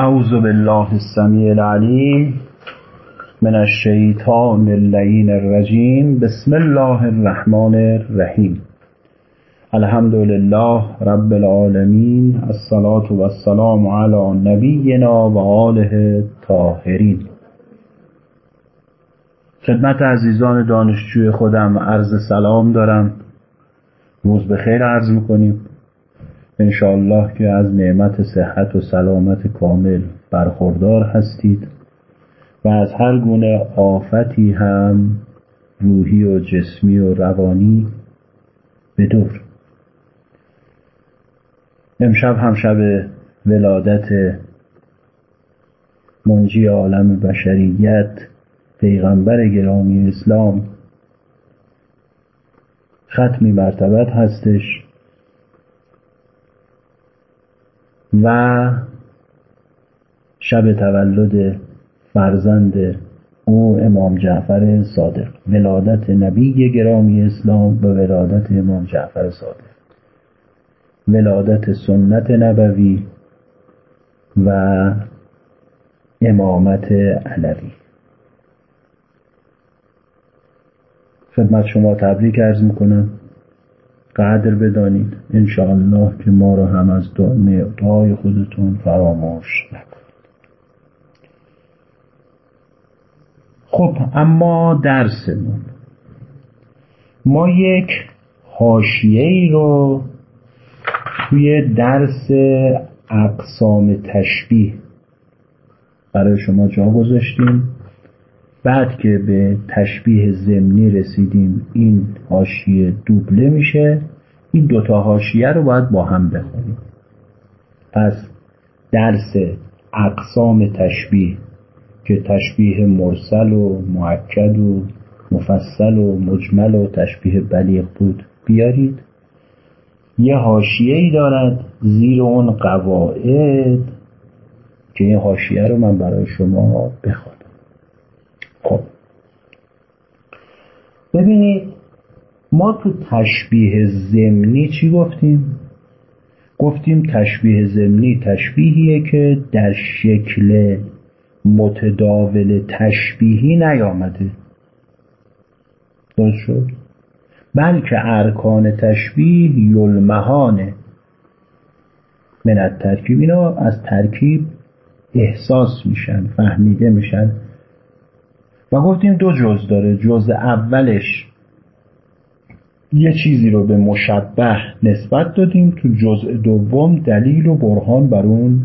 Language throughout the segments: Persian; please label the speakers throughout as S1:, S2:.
S1: اعوذ بالله السمیع العلیم من الشیطان اللعین الرجیم. بسم الله الرحمن الرحیم. الحمد لله رب العالمین. الصلاة والسلام علی نبینا و آله طاهرین خدمت عزیزان دانشجوی خودم عرض سلام دارم. روز به خیر عرض می‌کنیم. انشاءالله که از نعمت صحت و سلامت کامل برخوردار هستید و از هر گونه آفتی هم روحی و جسمی و روانی به دور. امشب هم شب ولادت منجی عالم بشریت پیغمبر گرامی اسلام ختمی مرتبت هستش. و شب تولد فرزند او امام جعفر صادق. ولادت نبی گرامی اسلام و ولادت امام جعفر صادق. ولادت سنت نبوی و امامت علوی. خدمت شما تبریک ارز می‌کنم. قدر بدانید انشاءالله که ما را هم از دعای خودتون فراموش نکنید. خب اما درسمون. ما یک حاشیه ای رو توی درس اقسام تشبیه برای شما جا گذاشتیم. بعد که به تشبیه زمینی رسیدیم این حاشیه دوبله میشه. این دوتا حاشیه رو باید با هم بخونیم. پس درس اقسام تشبیه که تشبیه مرسل و معکد و مفصل و مجمل و تشبیه بلیغ بود. بیارید. یه حاشیه ای دارد زیر اون قواعد که این حاشیه رو من برای شما بخوانم خب ببینید ما تو تشبیه زمینی چی گفتیم؟ گفتیم تشبیه زمینی تشبیهیه که در شکل متداول تشبیهی نیامده درست شد؟ بلکه ارکان تشبیه یلمهانه من ترکیب اینا از ترکیب احساس میشن فهمیده میشن و گفتیم دو جز داره جز اولش یه چیزی رو به مشبه نسبت دادیم تو جزء دوم دلیل و برهان بر اون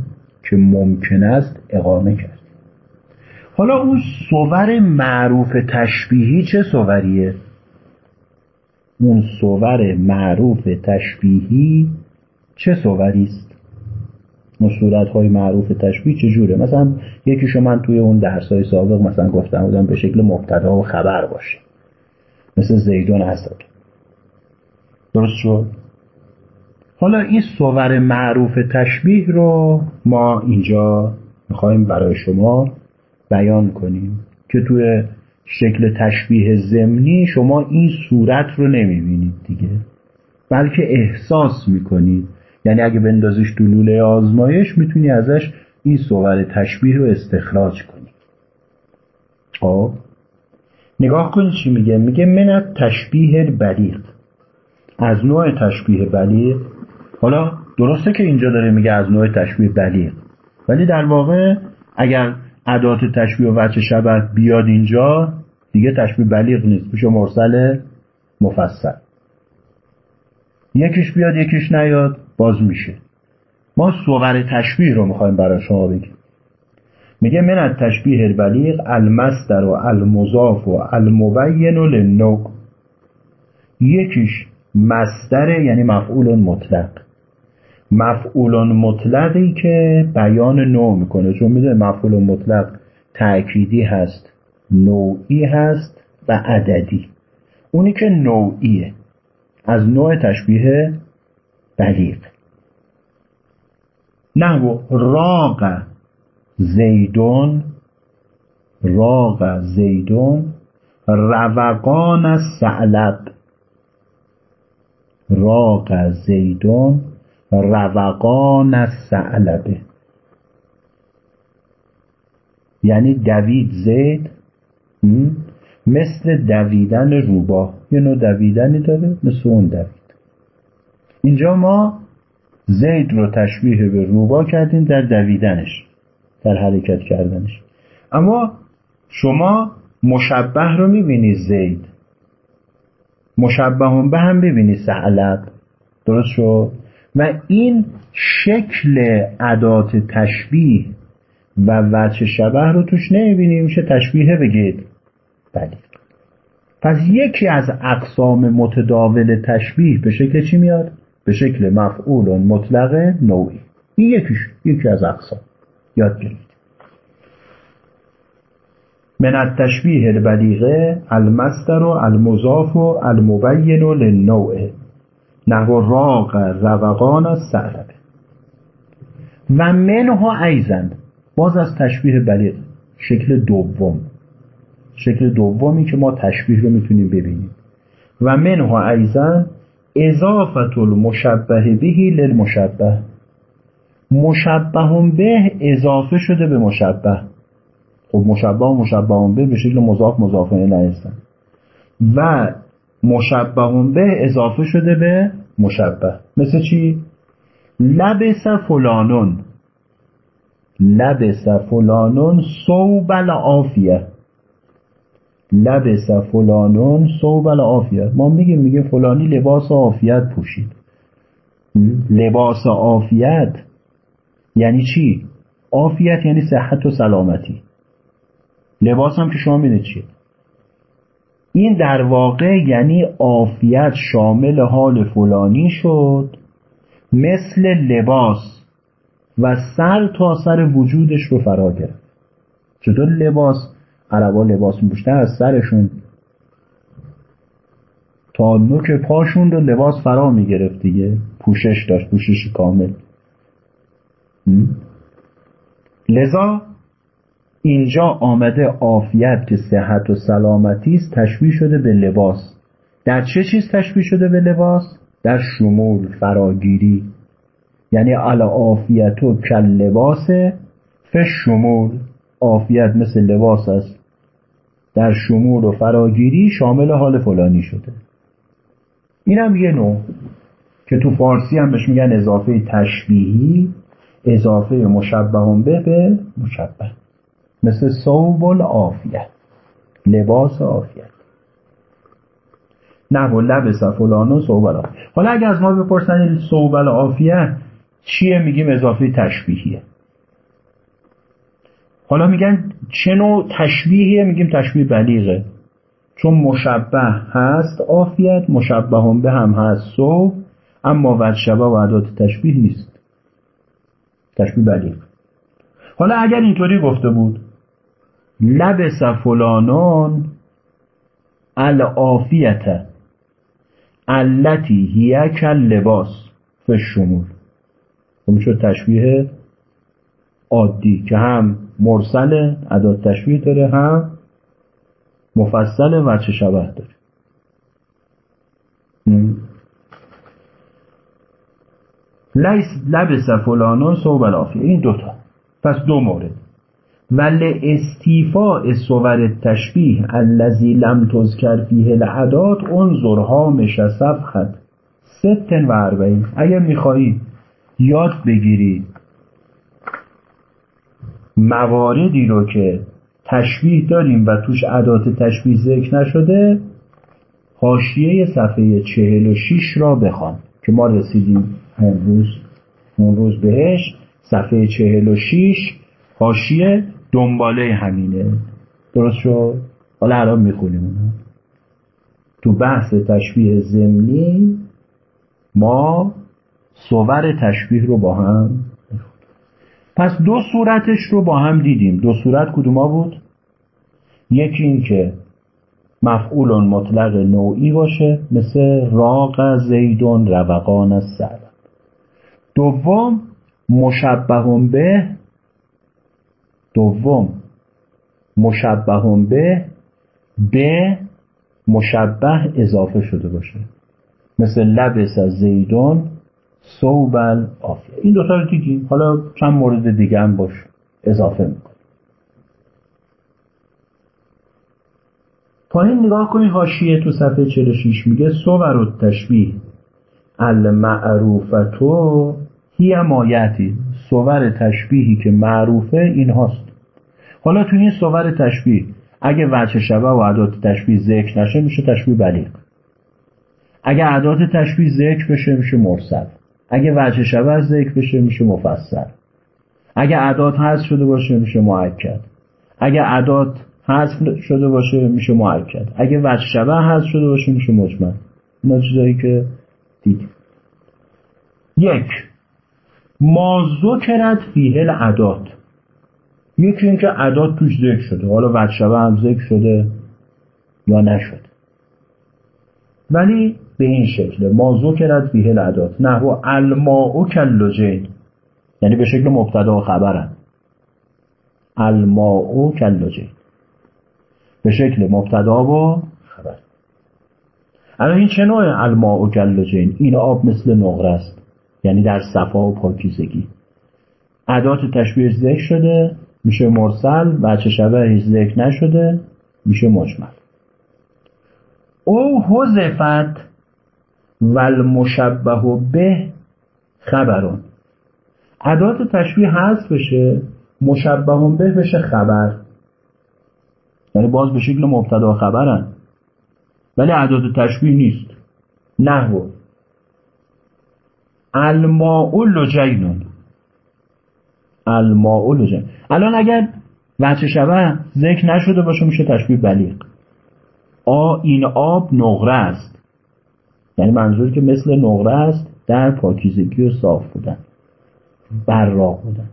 S1: که ممکن است اقامه کرد حالا اون صور معروف تشبیهی چه صوریه؟ اون صور معروف تشبیهی چه است؟ اون صورت های معروف تشبیه چجوره؟ مثلا یکیشو من توی اون درس های سابق مثلا گفتم بودم به شکل مبتدا و خبر باشه. مثل زیدون اسد. درست شد؟ حالا این صور معروف تشبیه رو ما اینجا می‌خوایم برای شما بیان کنیم که توی شکل تشبیه زمینی شما این صورت رو نمی‌بینید دیگه بلکه احساس می‌کنید. یعنی اگه بندازیش تو لوله آزمایش می‌تونی ازش این صور تشبیه رو استخراج کنی. خب؟ نگاه کنید چی میگه. میگه من تشبیه بلیغ. از نوع تشبیه بلیغ. حالا درسته که اینجا داره میگه از نوع تشبیه بلیغ. ولی در واقع اگر ادات تشبیه و وجه شبه بیاد اینجا دیگه تشبیه بلیغ نیست. میشه مرسل مفصل. یکیش بیاد یکیش نیاد. باز میشه. ما صور تشبیه رو می‌خوایم برای شما بگیم. میگه من از تشبیه البلیغ المصدر و المضاف و المبین و لنو یکیش مصدر یعنی مفعول مطلق. مفعول مطلقی که بیان نوع می‌کنه. چون می‌دونه مفعول مطلق تأکیدی هست نوعی هست و عددی. اونی که نوعیه. از نوع تشبیه بلیغ نحو راق زیدون راق زیدون روقان سعلب. راق زیدون روقان سعلبه یعنی دوید زید مثل دویدن روباه. یه نوع دویدنی داره مثل اون دوید. اینجا ما زید رو تشبیه به روبا کردیم در دویدنش در حرکت کردنش. اما شما مشبه رو می‌بینی زید. مشبه به هم ببینی سعلب درست شد؟ و این شکل عدات تشبیه و وجه شبه رو توش نمی‌بینی میشه تشبیه بگید. بله. پس یکی از اقسام متداول تشبیه به شکل چی میاد؟ به شکل مفعول مطلق نوعی. این یکیش یکی از اقسام. یاد گرفت. من التشبیه البلیغه المستر و المضاف و المبین للنوع. نحو راق روقان سعربه و منها ایزن باز از تشبیه بلیغ. شکل دوم. شکل دومی که ما تشبیه رو می‌تونیم ببینیم. و منها ایزن اضافت المشبه بهی للمشبه. مشبه به اضافه شده به مشبه. خب مشبه و مشبه به به شکل مضاف مضاف الیه هستن و مشبه به اضافه شده به مشبه. مثل چی؟ لبس فلانون. لبس فلانون صوب العافیه. لبس فلانون صوب العافیه ما میگیم میگیم فلانی لباس عافیت پوشید. لباس عافیت یعنی چی؟ عافیت یعنی صحت و سلامتی. لباس هم که شما می‌دونید چیه؟ این در واقع یعنی عافیت شامل حال فلانی شد مثل لباس و سر تا سر وجودش رو فرا گرفت. چطور لباس عربا لباس میپوشتن از سرشون تا نوک پاشون رو لباس فرا می‌گرفت دیگه. پوشش داشت پوشش کامل. لذا اینجا آمده عافیت که صحت و سلامتی است تشبیه شده به لباس. در چه چیز تشبیه شده به لباس؟ در شمول فراگیری. یعنی علا عافیت و کل لباس شمول. عافیت مثل لباس است. در شمول و فراگیری شامل حال فلانی شده. این هم یه نوع که تو فارسی هم بهش میگن اضافه تشبیهی اضافه مشبه به به مشبه. مثل صوب العافیت لباس عافیت نه و لبس فلان و صوب حالا اگر از ما بپرسن صوب العافیت چیه؟ میگیم اضافه تشبیهیه. حالا میگن چه نوع تشبیهیه؟ میگیم تشبیه بلیغه. چون مشبه هست عافیت مشبه هم به هم هست صوب اما وجه شبه و عدات تشبیه نیست. تشبیه بلیغ. حالا اگر اینطوری گفته بود لبس فلانان العافیت التي هی کل لباس فشمول خب شد تشبیه عادی که هم مرسل ادات تشبیه داره هم مفصل و چه شبه داره. لیس لبس فلانان صوب العافیه این دوتا پس دو مورد. ول استیفاء صور تشبیه الذی لم تذکر فیه العداد انظر هامش صفحت ستن و اربعین. اگر میخوایی یاد بگیری مواردی رو که تشبیه داریم و توش عدات تشبیه ذکر نشده حاشیه صفحه چهل و شیش را بخوان که ما رسیدیم امروز اون روز بهش صفحه چهل و شیش حاشیه دنباله همینه. درست شد؟ حالا الان می‌خونیم تو بحث تشبیه زمینی ما صور تشبیه رو با هم پس دو صورتش رو با هم دیدیم. دو صورت کدوما بود؟ یکی این که مفعول مطلق نوعی باشه مثل راق زیدون روقان سر. دوم مشبه به دوم مشبه به به مشبه اضافه شده باشه. مثل لبس از زیدون صوبل آفیه این دوتا رو دیدیم. حالا چند مورد دیگه هم باش اضافه میکن پایین نگاه کنی حاشیه تو صفحه 46 میگه صور و تشبیه المعروفتو هی مایتی صور تشبیهی که معروفه این هاست حالا تو این صور تشبیه اگه وجه شبه و عدات تشبیه ذکر نشه میشه تشبیه بلیغ. اگه عدات تشبیه ذکر بشه میشه مرسل. اگه وجه شبه ذکر بشه میشه مفصل. اگه عدات حذف شده باشه میشه معکد اگه عدات حذف شده باشه میشه معکد اگه وجه شبه حذف شده باشه میشه مجمل. اینا چیزایی که دید. یک ما ذکرت فیه العدات یکی اینکه عدات توش ذکر شده. حالا وجه شبه هم ذکر شده یا نشد. ولی به این شکل. ما ذکرت فیه العدات نحو الماء کلوجین یعنی به شکل مبتدا و خبرن. الماء کلوجین به شکل مبتدا و خبر. الان این چه نوع الماء کلوجین این آب مثل نقره است. یعنی در صفا و پاکیزگی. عدات تشبیه ذکر شده میشه مرسل. بچه شبه ذکر نشده میشه مجمل. او حذفت و المشبه به خبرون. عدات تشبیه حذف بشه مشبه به بشه خبر. یعنی باز به شکل مبتدا خبرن. ولی عدات تشبیه نیست. نحو. الماء لجینون الماء لجین. الان اگر وچه شبه ذکر نشده باشه میشه تشبیه بلیغ. آ این آب نقره است. یعنی منظوری که مثل نقره است در پاکیزگی و صاف بودن. براق بودن.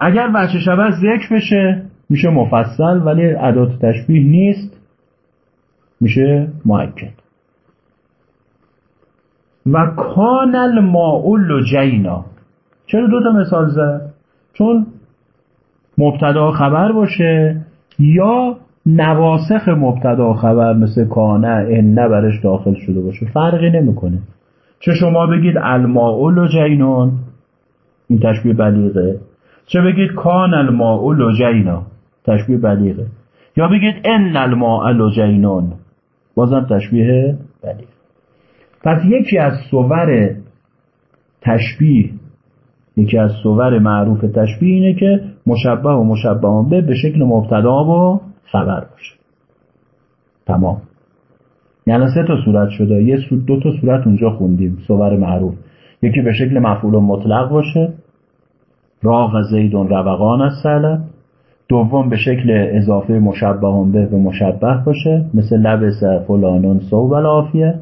S1: اگر وچه شبه ذکر بشه میشه مفصل ولی ادات تشبیه نیست میشه معکد و کان الماء لجینا چرا دو تا مثال زد؟ چون مبتدا خبر باشه یا نواسخ مبتدا خبر مثل کانه ان برش داخل شده باشه. فرقی نمی‌کنه. چه شما بگید الماء لجینون؟ این تشبیه بلیغه. چه بگید کان الماء لجینا؟ تشبیه بلیغه. یا بگید ان الماء لجینون؟ بازم تشبیه بلیغ پس یکی از صور تشبیه یکی از صور معروف تشبیه اینه که مشبه و مشبه به به شکل مبتدا و خبر باشه. تمام. یعنی سه تا صورت شده. یه دو تا صورت اونجا خوندیم. صور معروف. یکی به شکل مفعول مطلق باشه. راغ زیدون روقان از سلب. دوم به شکل اضافه مشبه به به مشبه باشه. مثل لبس فلانون صوب الافیه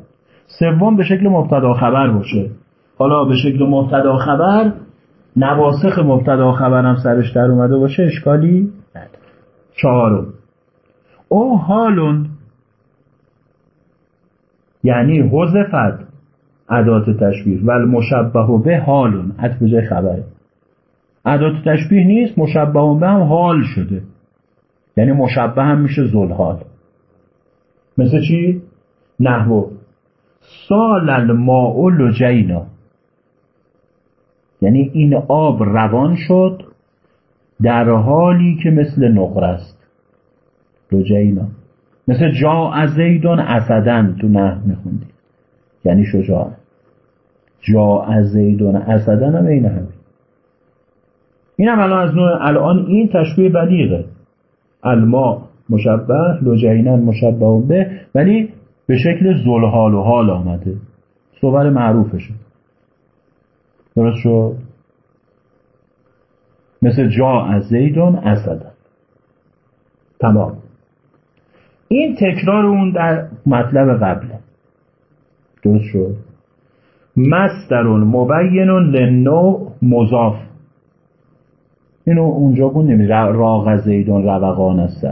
S1: سوم به شکل مبتدا خبر باشه. حالا به شکل مبتدا خبر نواسخ مبتدا خبر هم سرش در اومده باشه اشکالی نداره. چهارم. او حالون یعنی حذفت ادات تشبیه. و المشبه به حالون عطف جای خبره؟ ادات تشبیه نیست مشبه به هم حال شده. یعنی مشبه هم میشه زلحال مثل چی؟ نحو سال الماء لجینا. یعنی این آب روان شد در حالی که مثل نقره است. لجینا مثل جا از زیدون اسدن تو نه میخوندید یعنی شجاع. جا از زیدون اسدن هم این همین این هم الان از نوع الان این تشبیه بلیغه. الما مشبه لجینن مشبه به ولی به شکل زلحال و حال آمده. صور معروفشه. درست شد؟ مثل جا از زیدون اسدن. تمام. این تکرار اون در مطلب قبله. درست شد؟ مسترون مبین لنوع مضاف. اینو اونجا خوندیم راغ زیدون روقان است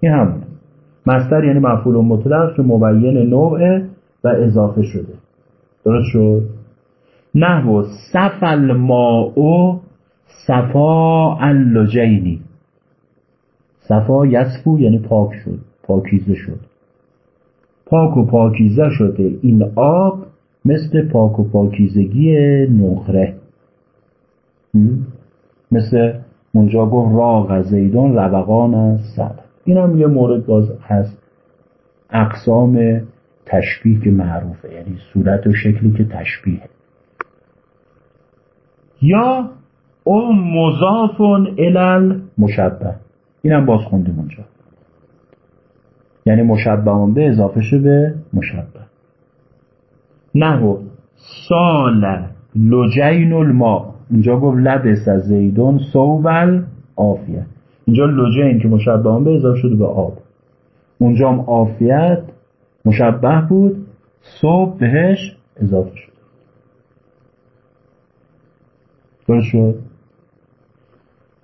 S1: این همونه مستر یعنی مفعول مطلق که مبین نوع و اضافه شده. درست شد؟ نحو صف الماء صفا اللجینی صفا یصفو یعنی پاک شد. پاکیزه شد. پاک و پاکیزه شده. این آب مثل پاک و پاکیزگی نقره. مثل اونجا گفت راغ زیدون روقان سر این هم یه مورد باز هست اقسام تشبیه که معروفه. یعنی صورت و شکلی که تشبیه. یا او مضافون الال مشبه. اینم باز خوندیم اونجا. یعنی مشبه به اضافه شده به مشبه. نه سال لجین الما اینجا گفت لبس از زیدون صوبل آفیت اینجا لجین که مشبه به اضافه شده به آب. اونجا هم آفیت مشبه بود. صبح بهش اضافه شد. درست شد؟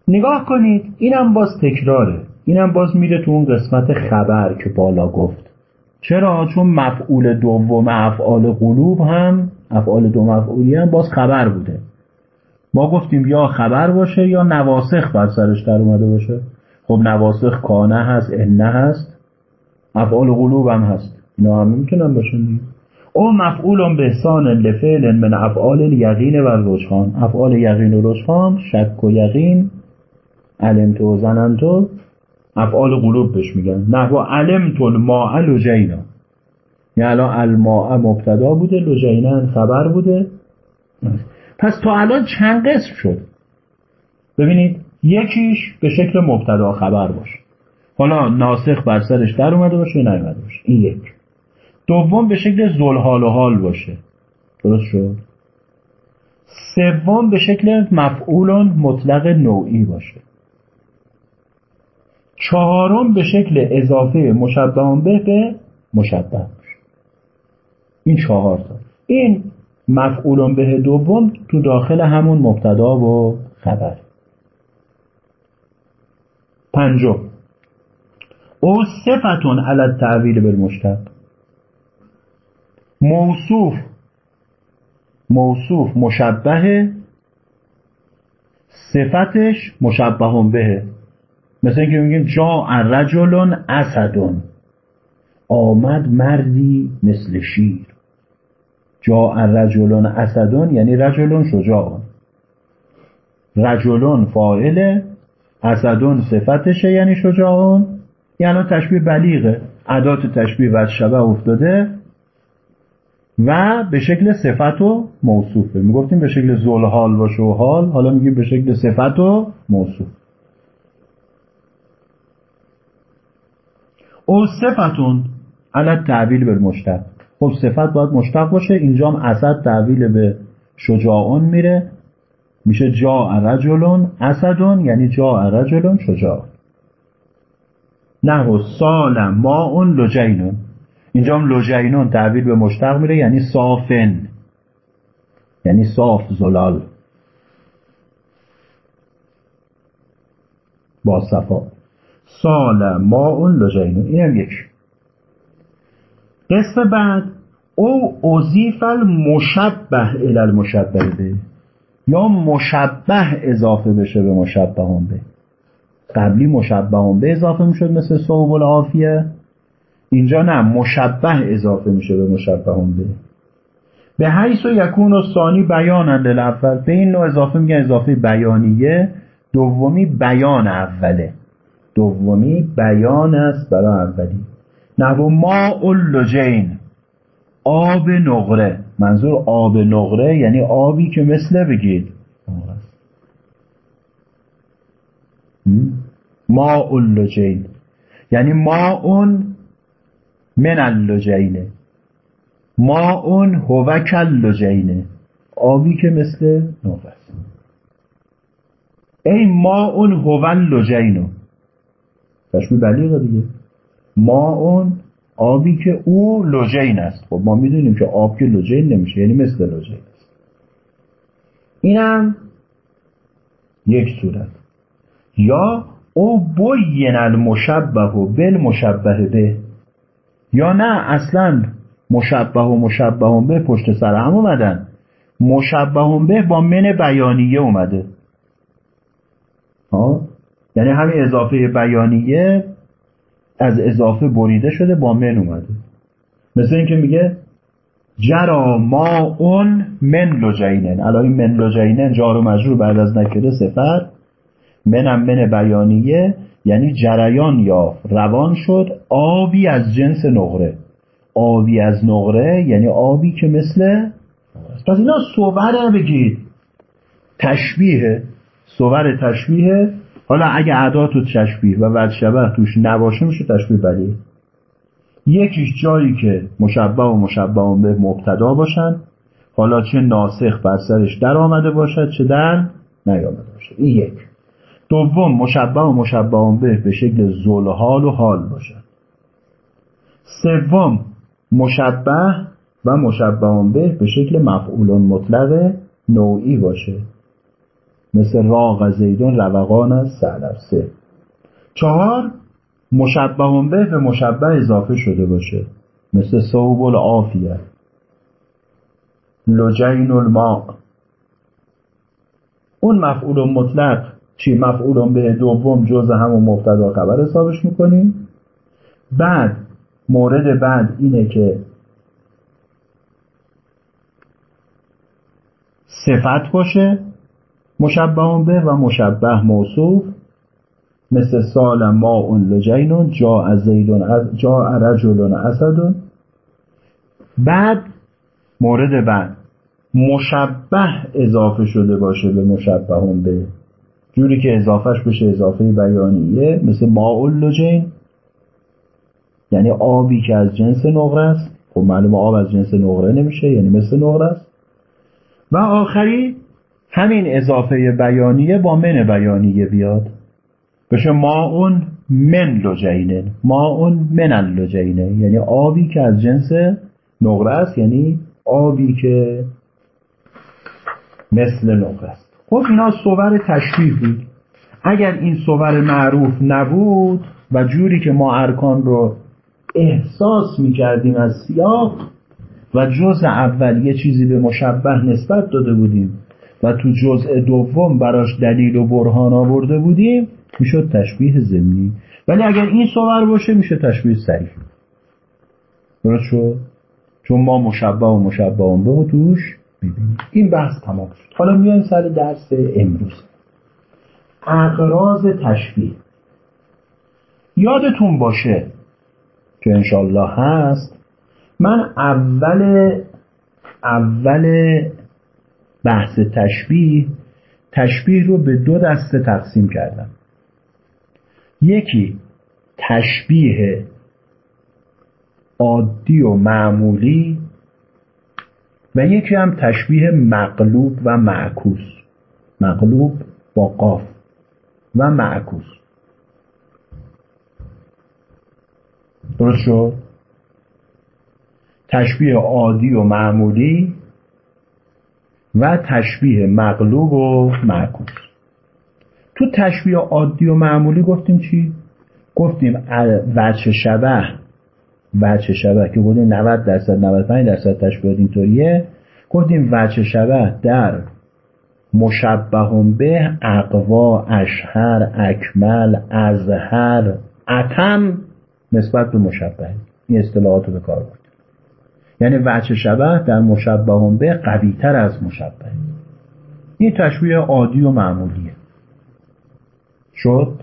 S1: نگاه کنید اینم باز تکراره. اینم باز میره تو اون قسمت خبر که بالا گفت. چرا؟ چون مفعول دوم افعال قلوب هم افعال دو مفعولی هم باز خبر بوده. ما گفتیم یا خبر باشه یا نواسخ بر سرش در اومده باشه. خب نواسخ کانه هست انه هست. افعال قلوب هم هست. اینا هم می‌تونن باشن او مفعول به احسان لفعل من افعال یقین و رجحان افعال یقین و رجحان شک و یقین علمت و زننتو افعال قلوب بهش میگن. نحو علمت الماء لجینا. یعنی الان الماء مبتدا بوده لجینا خبر بوده. پس تا الان چند قسم شد؟ ببینید یکیش به شکل مبتدا خبر باشه. حالا ناسخ بر سرش در اومده باشه یا نیومده باشه؟ این یک. دوم به شکل زلحال و حال باشه. درست شد؟ سوم به شکل مفعول مطلق نوعی باشه. چهارم به شکل اضافه مشبه به به مشبه این چهار تا. این مفعول به دوم تو داخل همون مبتدا و خبر. پنجم. او صفتون علی التعویل بالمشتق موصوف موصوف مشبه صفتش مشبه به مثل اینکه میگیم جا رجلون اسدون. آمد مردی مثل شیر. جا رجلون اسدون یعنی رجلون شجاعون. رجلون فاعله اسدون صفتشه یعنی شجاعون. یعنی تشبیه بلیغه. عدات تشبیه و شبه افتاده و به شکل صفت و موصوفه. می‌گفتیم به شکل زل حال باشه و حال حالا میگیم به شکل صفت و موصوف. او صفتون علی تعویل به مشتق. خب صفت باید مشتق باشه اینجا هم اسد تعویل به شجاعون میره. میشه جا رجلون اسدون یعنی جا رجلون شجاع نه سال ما اون لجینون. اینجا هم لجینون به مشتق میره یعنی صافن. یعنی صاف زلال. با صفا. سال ما اون لجینون این هم یک. قسم بعد او اوزیف المشبه الى المشبه به. یا مشبه اضافه بشه به مشبه هم به. قبلی مشبه هم به اضافه می‌شد مثل صوب العافیه. اینجا نه مشبه اضافه میشه به مشبه هم به. به حیث و یکون و ثانی بیانند اول. به این نوع اضافه میگن اضافه بیانیه. دومی بیان اوله. دومی بیان است برای اولی. نحو ما اللجین آب نقره. منظور آب نقره یعنی آبی که مثل بگید. ما اللجین یعنی ما اون من اللجینه ما اون هوک اللجینه آبی که مثل نقره است. ای ما اون هو اللجینو تشبیه بلیغه دیگه. ما اون آبی که او لوجین است. خب ما می‌دونیم که آب که لوجین نمیشه یعنی مثل لوجین است. اینم یک صورت. یا او بوین المشبه و بالمشبه به. یا نه اصلا مشبه و مشبه به پشت سر هم اومدن. مشبه به با من بیانیه اومده. ها؟ یعنی همین اضافه بیانیه از اضافه بریده شده با من اومده. مثل اینکه میگه جرا ما اون من لجینن. الان من لجینن جار و مجرور بعد از نکره صفت. منم من بیانیه یعنی جریان یا روان شد آبی از جنس نقره. آبی از نقره یعنی آبی که مثل پس اینا صور بگید. تشبیه صور تشبیه حالا اگه عدات و تشبیه و ود شبه توش نباشه میشه تشبیه بلی یکیش جایی که مشبه و مشبه به مبتدا باشن. حالا چه ناسخ بر سرش در آمده باشد چه در نیامده باشد. این یک. دوم مشبه و مشبه به به شکل زلحال و حال باشد. سوم مشبه و مشبه به به شکل مفعول مطلق نوعی باشه. مثل راغ زیدون روقان سه چهار مشبه به به مشبه اضافه شده باشه. مثل صوب العافیه. لجین الماء. اون مفعول مطلق چی؟ مفعول به دوم جز همون مبتدا خبر حسابش می‌کنیم. بعد مورد بعد اینه که صفت باشه. مشبه به و مشبه موصوف مثل سال ما اون لجینون جا زیدون جا رجلون اسدون بعد مورد بعد مشبه اضافه شده باشه به مشبه به. جوری که اضافهش بشه اضافه بیانیه مثل ما لجین یعنی آبی که از جنس نقره است. خب معلوم آب از جنس نقره نمیشه یعنی مثل نقره است. و آخری همین اضافه بیانیه با من بیانیه بیاد. بشه ما اون من لجینه ما اون من اللجینه یعنی آبی که از جنس نقره است یعنی آبی که مثل نقره است. خب اینا صور تشبیه بود. اگر این صور معروف نبود و جوری که ما ارکان رو احساس می‌کردیم از سیاق و جزء اول یه چیزی به مشبه نسبت داده بودیم و تو جزء دوم براش دلیل و برهان آورده بودیم می‌شد تشبیه زمینی. ولی اگر این صور باشه میشه تشبیه سریح. درست شد؟ چون ما مشبه و مشبه به توش می‌بینیم. این بحث تمام شد. حالا میایم سر درس امروز. اقراض تشبیه. یادتون باشه که انشالله هست من اول اول بحث تشبیه تشبیه رو به دو دسته تقسیم کردم. یکی تشبیه عادی و معمولی و یکی هم تشبیه مقلوب و معکوس. مقلوب با قاف و معکوس. درست شد؟ تشبیه عادی و معمولی و تشبیه مقلوب و معکوس. تو تشبیه عادی و معمولی گفتیم چی؟ گفتیم وچه شبه وچه شبه که گفتیم 90 درصد 95 درصد تشبیهات اینطوریه. گفتیم وچه شبه در مشبه به اقوا اشهر اکمل ازهر اتم نسبت به مشبه. این اصطلاحات رو به کار یعنی وجه شبه در مشبه به قوی تر از مشبه. این تشبیه عادی و معمولیه. شد؟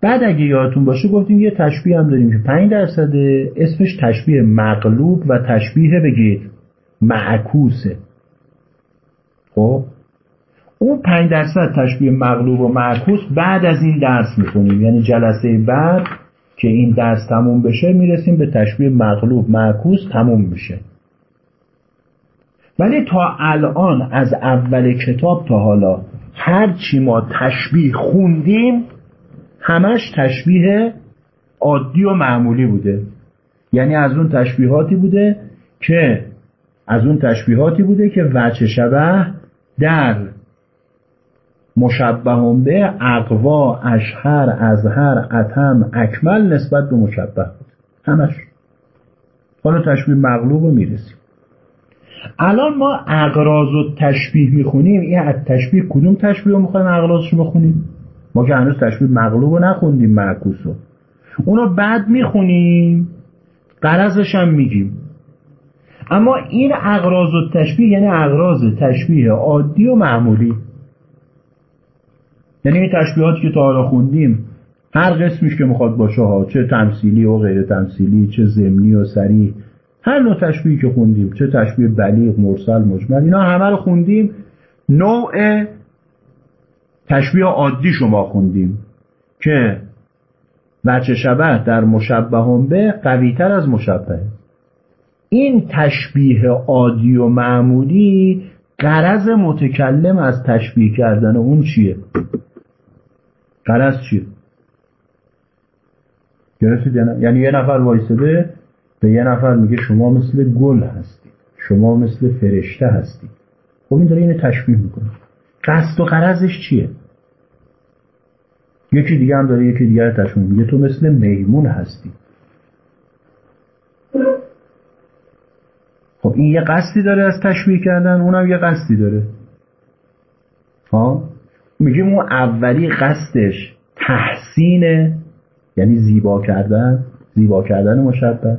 S1: بعد اگه یادتون باشه گفتیم یه تشبیه هم داریم که 5 درصد اسمش تشبیه مغلوب و تشبیه بگید معکوسه خب؟ اون 5 درصد تشبیه مغلوب و معکوس بعد از این درس می‌کنیم یعنی جلسه بعد که این درس تموم بشه می‌رسیم به تشبیه مغلوب معکوس تموم میشه. ولی تا الان از اول کتاب تا حالا هر چی ما تشبیه خوندیم همش تشبیه عادی و معمولی بوده. یعنی از اون تشبیهاتی بوده که از اون تشبیهاتی بوده که وچه شبه در مشبه به اقوا اشهر ازهر اتم اکمل نسبت به مشبه بود. همش. حالا تشبیه مغلوب رو می‌رسیم. الان ما اقراض و تشبیه می‌خونیم. این از تشبیه کدوم تشبیه رو می‌خوایم اقراضش رو بخونیم؟ ما که هنوز تشبیه مغلوب رو نخوندیم معکوس رو. اونو بعد می‌خونیم. قرضش هم میگیم. اما این اقراض و تشبیه یعنی اقراض تشبیه عادی و معمولی. یعنی این تشبیهاتی که تا حالا خوندیم هر قسمیش که می‌خواد باشه ها چه تمثیلی و غیر تمثیلی چه زمینی و سریع هر نوع تشبیهی که خوندیم چه تشبیه بلیغ مرسل مجمل اینا همه رو خوندیم. نوع تشبیه عادی شما خوندیم که وچه شبه در مشبه به قویتر از مشبه. این تشبیه عادی و معمولی قرض متکلم از تشبیه کردن اون چیه؟ قرض چیه؟ گرفتید یعنی یه نفر وایساده به یه نفر میگه شما مثل گل هستی شما مثل فرشته هستی خب این داره اینو تشبیه می‌کنه. قصد و قرضش چیه؟ یکی دیگه هم داره یکی دیگه تشبیه میگه تو مثل میمون هستی. خب این یه قصدی داره از تشبیه کردن اونم یه قصدی داره. ها میگیم اون اولی قصدش تحسینه یعنی زیبا کردن زیبا کردن مشبه.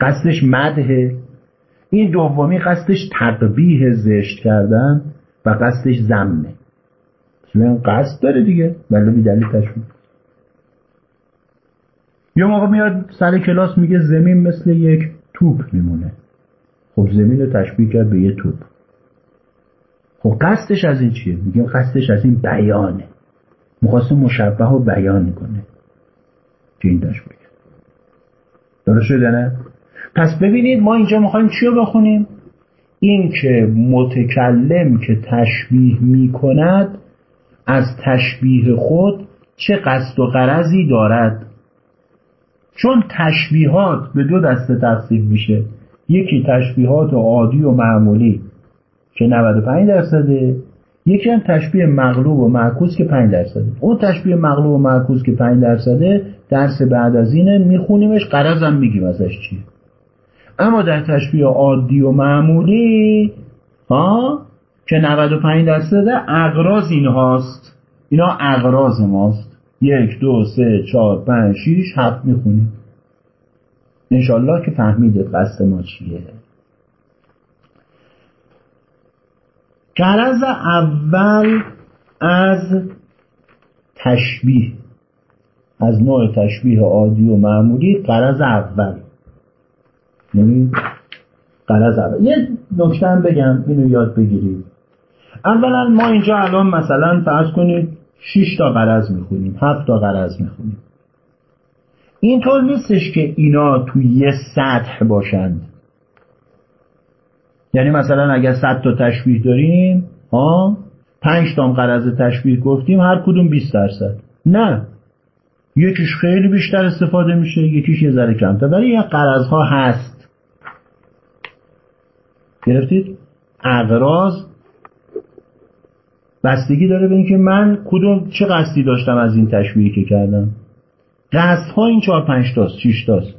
S1: قصدش مدهه این دومی قصدش تقبیه زشت کردن و قصدش زمه این قصد داره دیگه ولی بی تشبیه یه موقع میاد سر کلاس میگه زمین مثل یک توپ میمونه. خب زمین رو تشبیه کرد به یه توپ. خب قصدش از این چیه؟ میگیم قصدش از این بیانه می‌خواسته مشبه رو بیان کنه که این تشبیه درست شده نه؟ پس ببینید ما اینجا می‌خوایم چی رو بخونیم؟ این که متکلم که تشبیه می‌کند از تشبیه خود چه قصد و قرضی دارد چون تشبیهات به دو دسته تقسیم میشه یکی تشبیهات عادی و معمولی که 95 درصده. یکی هم تشبیه مغلوب و معکوس که 5 درصده. اون تشبیه مغلوب و معکوس که 5 درصده درس بعد از اینه میخونیمش قرضم میگیم ازش چیه اما در تشبیه عادی و معمولی ها که 95 درصده اقراض این هاست. اینا اقراض ماست. یک دو سه چهار پنج شیش هفت می‌خونیم. انشالله که فهمیدید قصد ما چیه. قرض اول از تشبیه از نوع تشبیه عادی و معمولی قرض اول. یعنی قرض اول. یه نکته بگم اینو یاد بگیرید. اولا ما اینجا الان مثلا فرض کنید 6 تا قرض می‌خونیم 7 تا قرض می‌خونیم. اینطور نیستش که اینا توی یه سطح باشند. یعنی مثلا اگر 100 تا تشبیه داریم ها 5 تا قرض تشبیه گفتیم هر کدوم 20 درصد. نه. یکیش خیلی بیشتر استفاده میشه یکیش یه ذره کمتر ولی یه قرض ها هست. گرفتید؟ اقراض بستگی داره به اینکه من کدوم چه قصدی داشتم از این تشبیهی که کردم؟ قصد ها این چهار پنج تاست شیش تاست.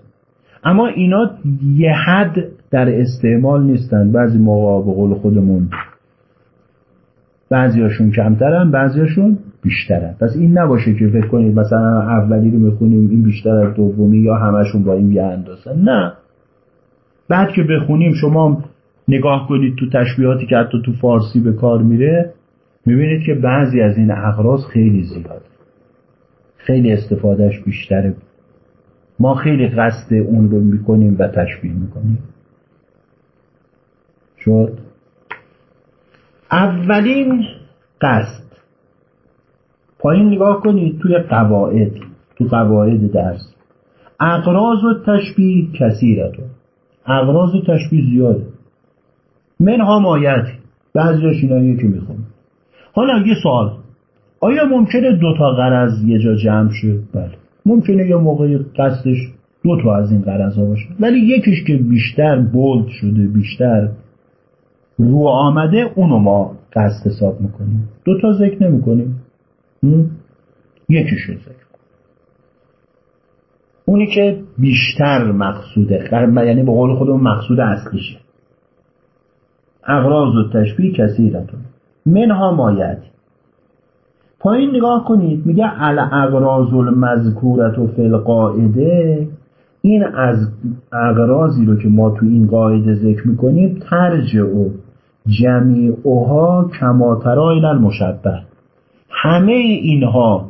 S1: اما اینا یه حد در استعمال نیستن. بعضی موقع به قول خودمون بعضیاشون کمترن بعضیاشون بیشترن. پس این نباشه که فکر کنید مثلا اولی رو می‌خونیم این بیشتر از دومی یا همشون با این یه اندازن نه. بعد که بخونیم شما نگاه کنید تو تشبیهاتی که حتی تو فارسی به کار میره می‌بینید که بعضی از این اقراض خیلی زیاده. خیلی استفادهش بیشتره. ما خیلی قصد اون رو می‌کنیم و تشبیه می‌کنیم. شد. اولین قصد. پایین نگاه کنید توی قواعد تو قواعد درس. اقراض و تشبیه کثیره اقراض و تشبیه زیاده. منها مایت. بعضیش اینایی که می‌خونم حالا یه سوال. آیا ممکنه دو تا قرض یه جا جمع شه؟ بله. ممکنه یه موقعی قصدش دو تا از این قرض ها باشه. ولی یکیش که بیشتر بولد شده بیشتر رو آمده اونو ما قصد حساب می‌کنیم. دو تا ذکر نمی‌کنیم. یکیش رو ذکر اونی که بیشتر مقصوده یعنی به قول خودمون مقصود اصلیشه. اغراض و تشبیه کثیرتون منها مایت. پایین نگاه کنید. میگه ال اغراض المذکورت و فی القاعده. این از اغراضی رو که ما تو این قاعده ذکر می‌کنیم ترجع و جمیعها کماترا المشبه همه اینها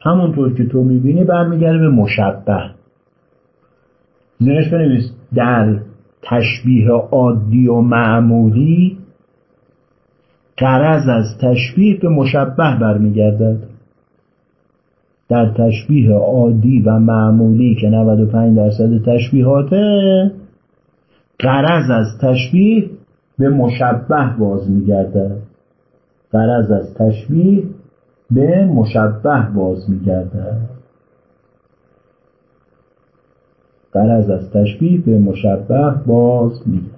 S1: همونطور که تو می‌بینی برمیگرده به مشبه زیرش بنویس در تشبیه عادی و معمولی قرض از تشبیه به مشبه برمیگردد. در تشبیه عادی و معمولی که 95 درصد تشبیهاته قرض از تشبیه به مشبه باز میگردد. قرض از تشبیه به مشبه باز میگردد. قرض از تشبیه به مشبه باز میگردد.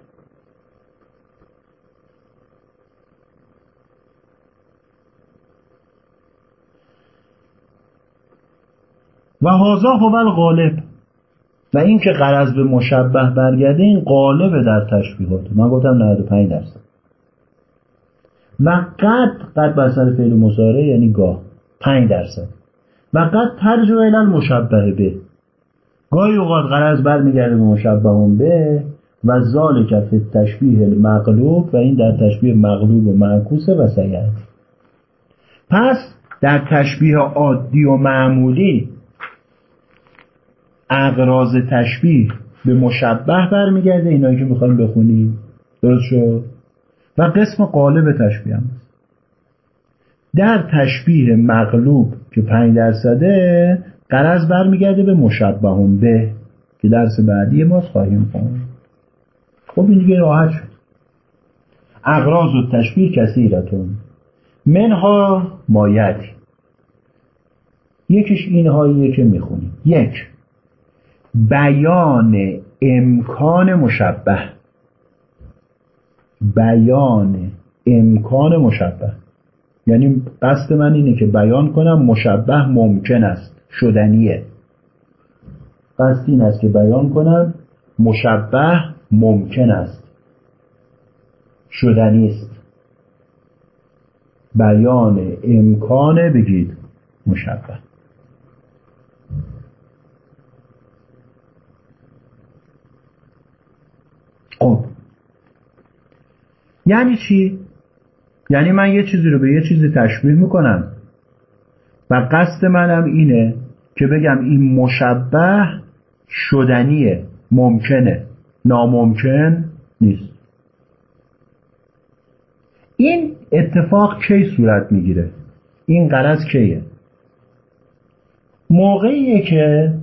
S1: و هازا هو الغالب. و این که قرض به مشبه برگرده این غالبه در تشبیهات من گفتم 95 درصد. و قد قد بر سر فعل مضارع یعنی گاه. 5 درصد. و قد ترجع الی المشبه به. گاهی اوقات قرض برمیگرده به مشبه به و ذالک فی تشبیه المغلوب و این در تشبیه مغلوب و معکوسه و سیعت پس در تشبیه عادی و معمولی اقراض تشبیه به مشبه برمیگرده اینایی که می‌خوایم بخونیم. درست شد؟ و قسم قالب تشبیه هم. در تشبیه مغلوب که پنج درصده قرض برمیگرده به مشبه به که درس بعدی ما خواهیم خوند. خب این دیگه راحت شد. اقراض و تشبیه کثیرتون. منها مایتی. یکیش اینهاییه که می‌خونیم. یک. بیان امکان مشبه. بیان امکان مشبه. یعنی قصد من اینه که بیان کنم مشبه ممکن است شدنیه. قصد این است که بیان کنم مشبه ممکن است. شدنی است. بیان امکان بگید مشبه. خب. یعنی چی؟ یعنی من یه چیزی رو به یه چیزی تشبیه می‌کنم. و قصد منم اینه که بگم این مشبه شدنیه ممکنه. ناممکن نیست. این اتفاق کی صورت می‌گیره؟ این قرض کیه؟ موقعیه که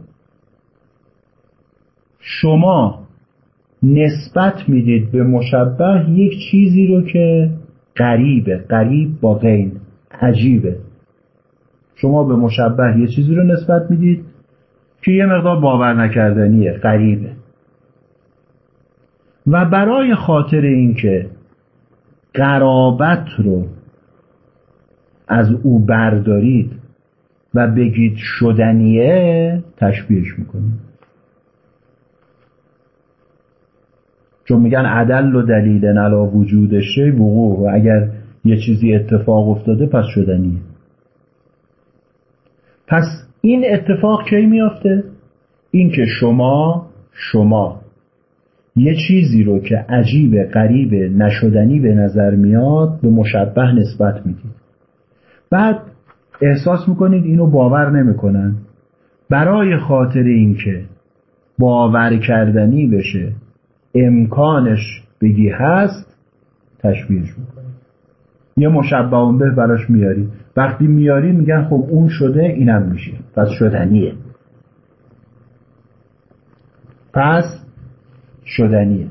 S1: شما نسبت می‌دید به مشبه یک چیزی رو که قریبه قریب با غین. عجیبه. شما به مشبه یه چیزی رو نسبت می‌دید که یه مقدار باور نکردنیه. قریبه و برای خاطر اینکه قرابت رو از او بردارید و بگید شدنیه تشبیهش می‌کنید چون میگن عدل و دلیل علا وجود شی وقوع. و اگر یه چیزی اتفاق افتاده پس شدنیه. پس این اتفاق کی میافته؟ این که شما شما یه چیزی رو که عجیب قریب نشدنی به نظر میاد به مشبه نسبت می‌دید. بعد احساس می‌کنید اینو باور نمی‌کنن. برای خاطر اینکه باور کردنی بشه امکانش بگی هست تشبیهش می‌کنی. یه مشبه به براش میاری. وقتی میاری میگن خب اون شده اینم میشه. پس شدنیه. پس شدنیه.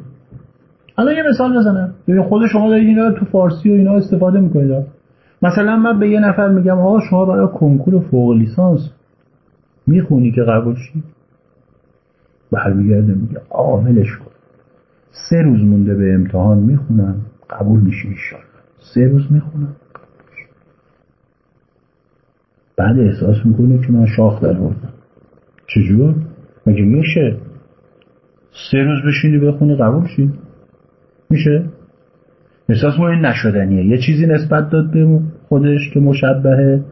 S1: الان یه مثال بزنم. ببین خود شما دارید اینا تو فارسی و اینا استفاده می‌کنید. مثلا من به یه نفر میگم آقا شما برای کنکور فوق لیسانس می‌خونی که قبول شی؟ برمیگرده میگه آقا ولش کن. سه روز مونده به امتحان می‌خونم قبول میشه ایشالله سه روز می‌خونم بعد احساس می‌کنه که من شاخ در بردم چجور؟ مگه میشه؟ سه روز بشینی بخونی قبول شی؟ میشه؟ احساس می‌کنه نشدنیه. یه چیزی نسبت داد به خودش که مشبهه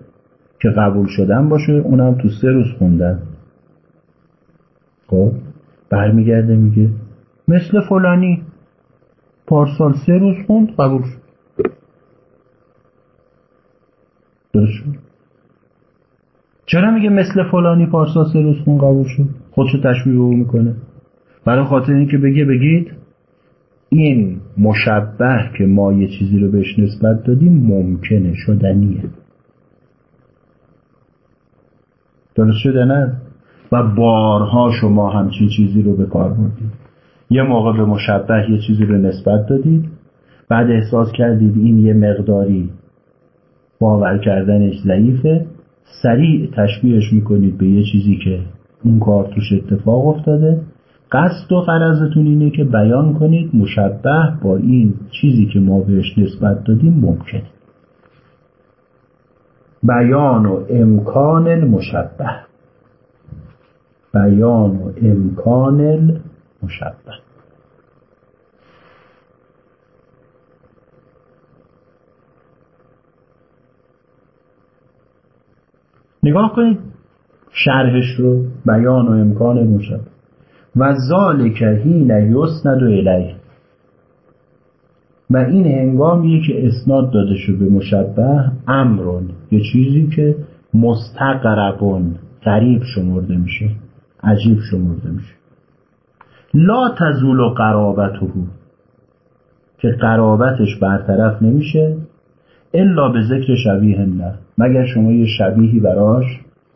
S1: که قبول شدن باشه اونم تو سه روز خوندن. خب؟ برمیگرده میگه مثل فلانی. پارسال سه روز خوند قبول شد. چرا میگه مثل فلانی پارسا سه روز خون قبول شد؟ خودشو تشبیه او می‌کنه. برای خاطر اینکه بگه بگید. این مشبه که ما یه چیزی رو بهش نسبت دادیم ممکنه شدنیه. درست شده نه؟ و بارها شما همچین چیزی رو به کار بردید. یه موقع به مشبه یه چیزی رو نسبت دادید بعد احساس کردید این یه مقداری باور کردنش ضعیفه سریع تشبیهش می‌کنید به یه چیزی که اون کار توش اتفاق افتاده. قصد و قرضتون اینه که بیان کنید مشبه با این چیزی که ما بهش نسبت دادیم ممکنه. بیان و امکان المشبه. بیان و امکان المشبه نگاه کنید شرحش رو بیان و امکان مشبه و ذالک حین یسند الیه. و این هنگامیه که اسناد داده شده به مشبه امرون. یه چیزی که مستقربون غریب شمرده میشه عجیب شمرده میشه. لا تزول قرابته. که قرابتش برطرف نمیشه الا به ذکر شبیه نه مگر شما یه شبیهی براش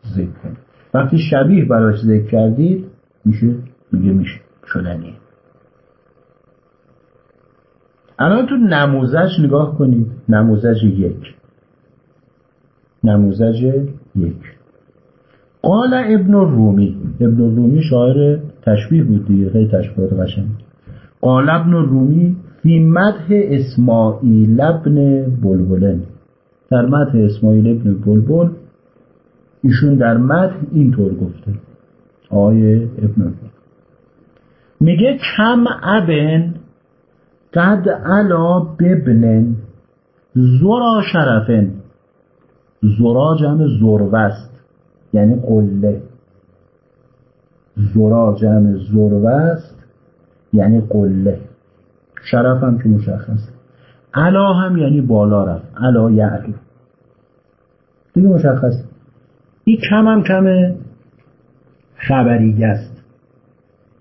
S1: ذکر کنید. وقتی شبیه براش ذکر کردید میشه؟ میگه میشه. شدنی الان تو نموزج نگاه کنید. نموزج یک. نموزج یک. قال ابن رومی ابن رومی شاعر تشبیه بود دیگه خیلی تشبیه قشنگ. قال ابن رومی فی مدح اسماعیل ابن بلبلن در مدح اسماعیل ابن بلبل ایشون در مدح اینطور گفته. آقای ابن رومی میگه کم ابن قد علا ببنن زورا شرفن. زورا جمع زروست یعنی قله. زورا جمع زروست یعنی قله. شرف هم که مشخص. علا هم یعنی بالا رفت. علا یعلو دیگه مشخص. این کم هم کم خبریگه است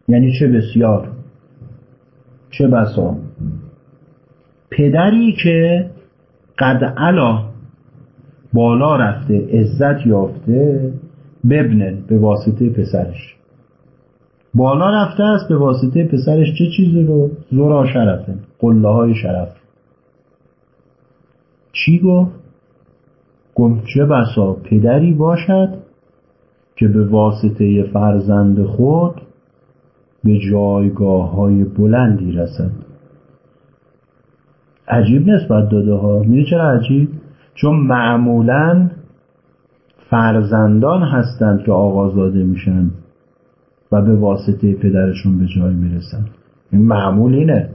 S1: یعنی چه بسیار. چه بسا. پدری که قد علا بالا رفته عزت یافته ببنن به واسطه پسرش. بالا رفته است به واسطه پسرش چه چیزی رو؟ زورا شرفه قله های شرف. چی گفت؟ گفت چه بسا پدری باشد که به واسطه فرزند خود به جایگاه های بلندی رسد. عجیب نسبت داده ها. میره چرا عجیب؟ چون معمولا فرزندان هستند که آقازاده میشن. و به واسطه پدرشون به جای می‌رسن. این معمول اینه.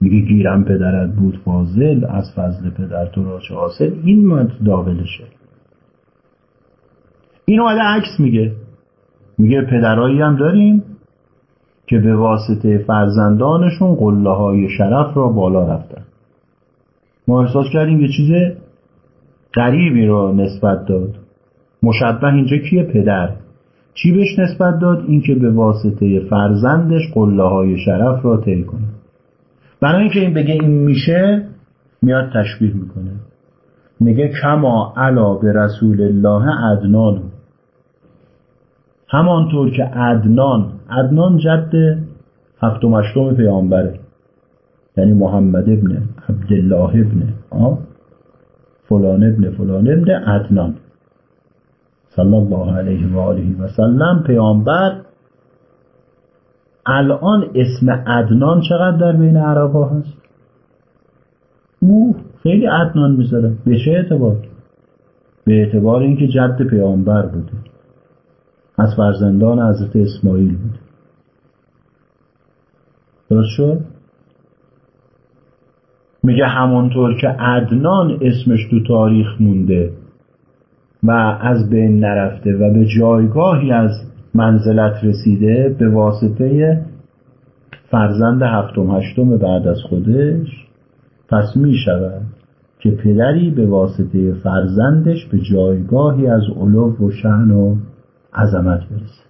S1: میگه گیرم پدرت بود فاضل از فضل پدر تو را چه حاصل؟ این متداولشه این اومده عکس میگه. میگه پدرایی هم داریم که به واسطه فرزندانشون قله های شرف را بالا رفتن. ما احساس کردیم یه چیز غریبی رو نسبت داد. مشبه اینجا کیه پدر؟ چی بهش نسبت داد؟ اینکه به واسطه فرزندش قله های شرف را طی کنه. برای اینکه این بگه این میشه میاد تشبیه می‌کنه. میگه کما علا به رسول الله عدنان. همانطور که عدنان عدنان جد هفتم پیامبره. یعنی محمد ابن عبدالله ابن فلان ابن فلان ابن عدنان. صلی الله علیه و آله و سلم پیامبر الان اسم عدنان چقدر در بین عرب ها هست؟ او خیلی عدنان می‌ذاره به چه اعتبار؟ به اعتبار اینکه جد پیامبر بوده از فرزندان حضرت اسماعیل بوده. درست شد؟ میگه همونطور که عدنان اسمش تو تاریخ مونده و از بین نرفته و به جایگاهی از منزلت رسیده به واسطه فرزند هفتم هشتم بعد از خودش پس می شود که پدری به واسطه فرزندش به جایگاهی از علو و شعن و عظمت برسه.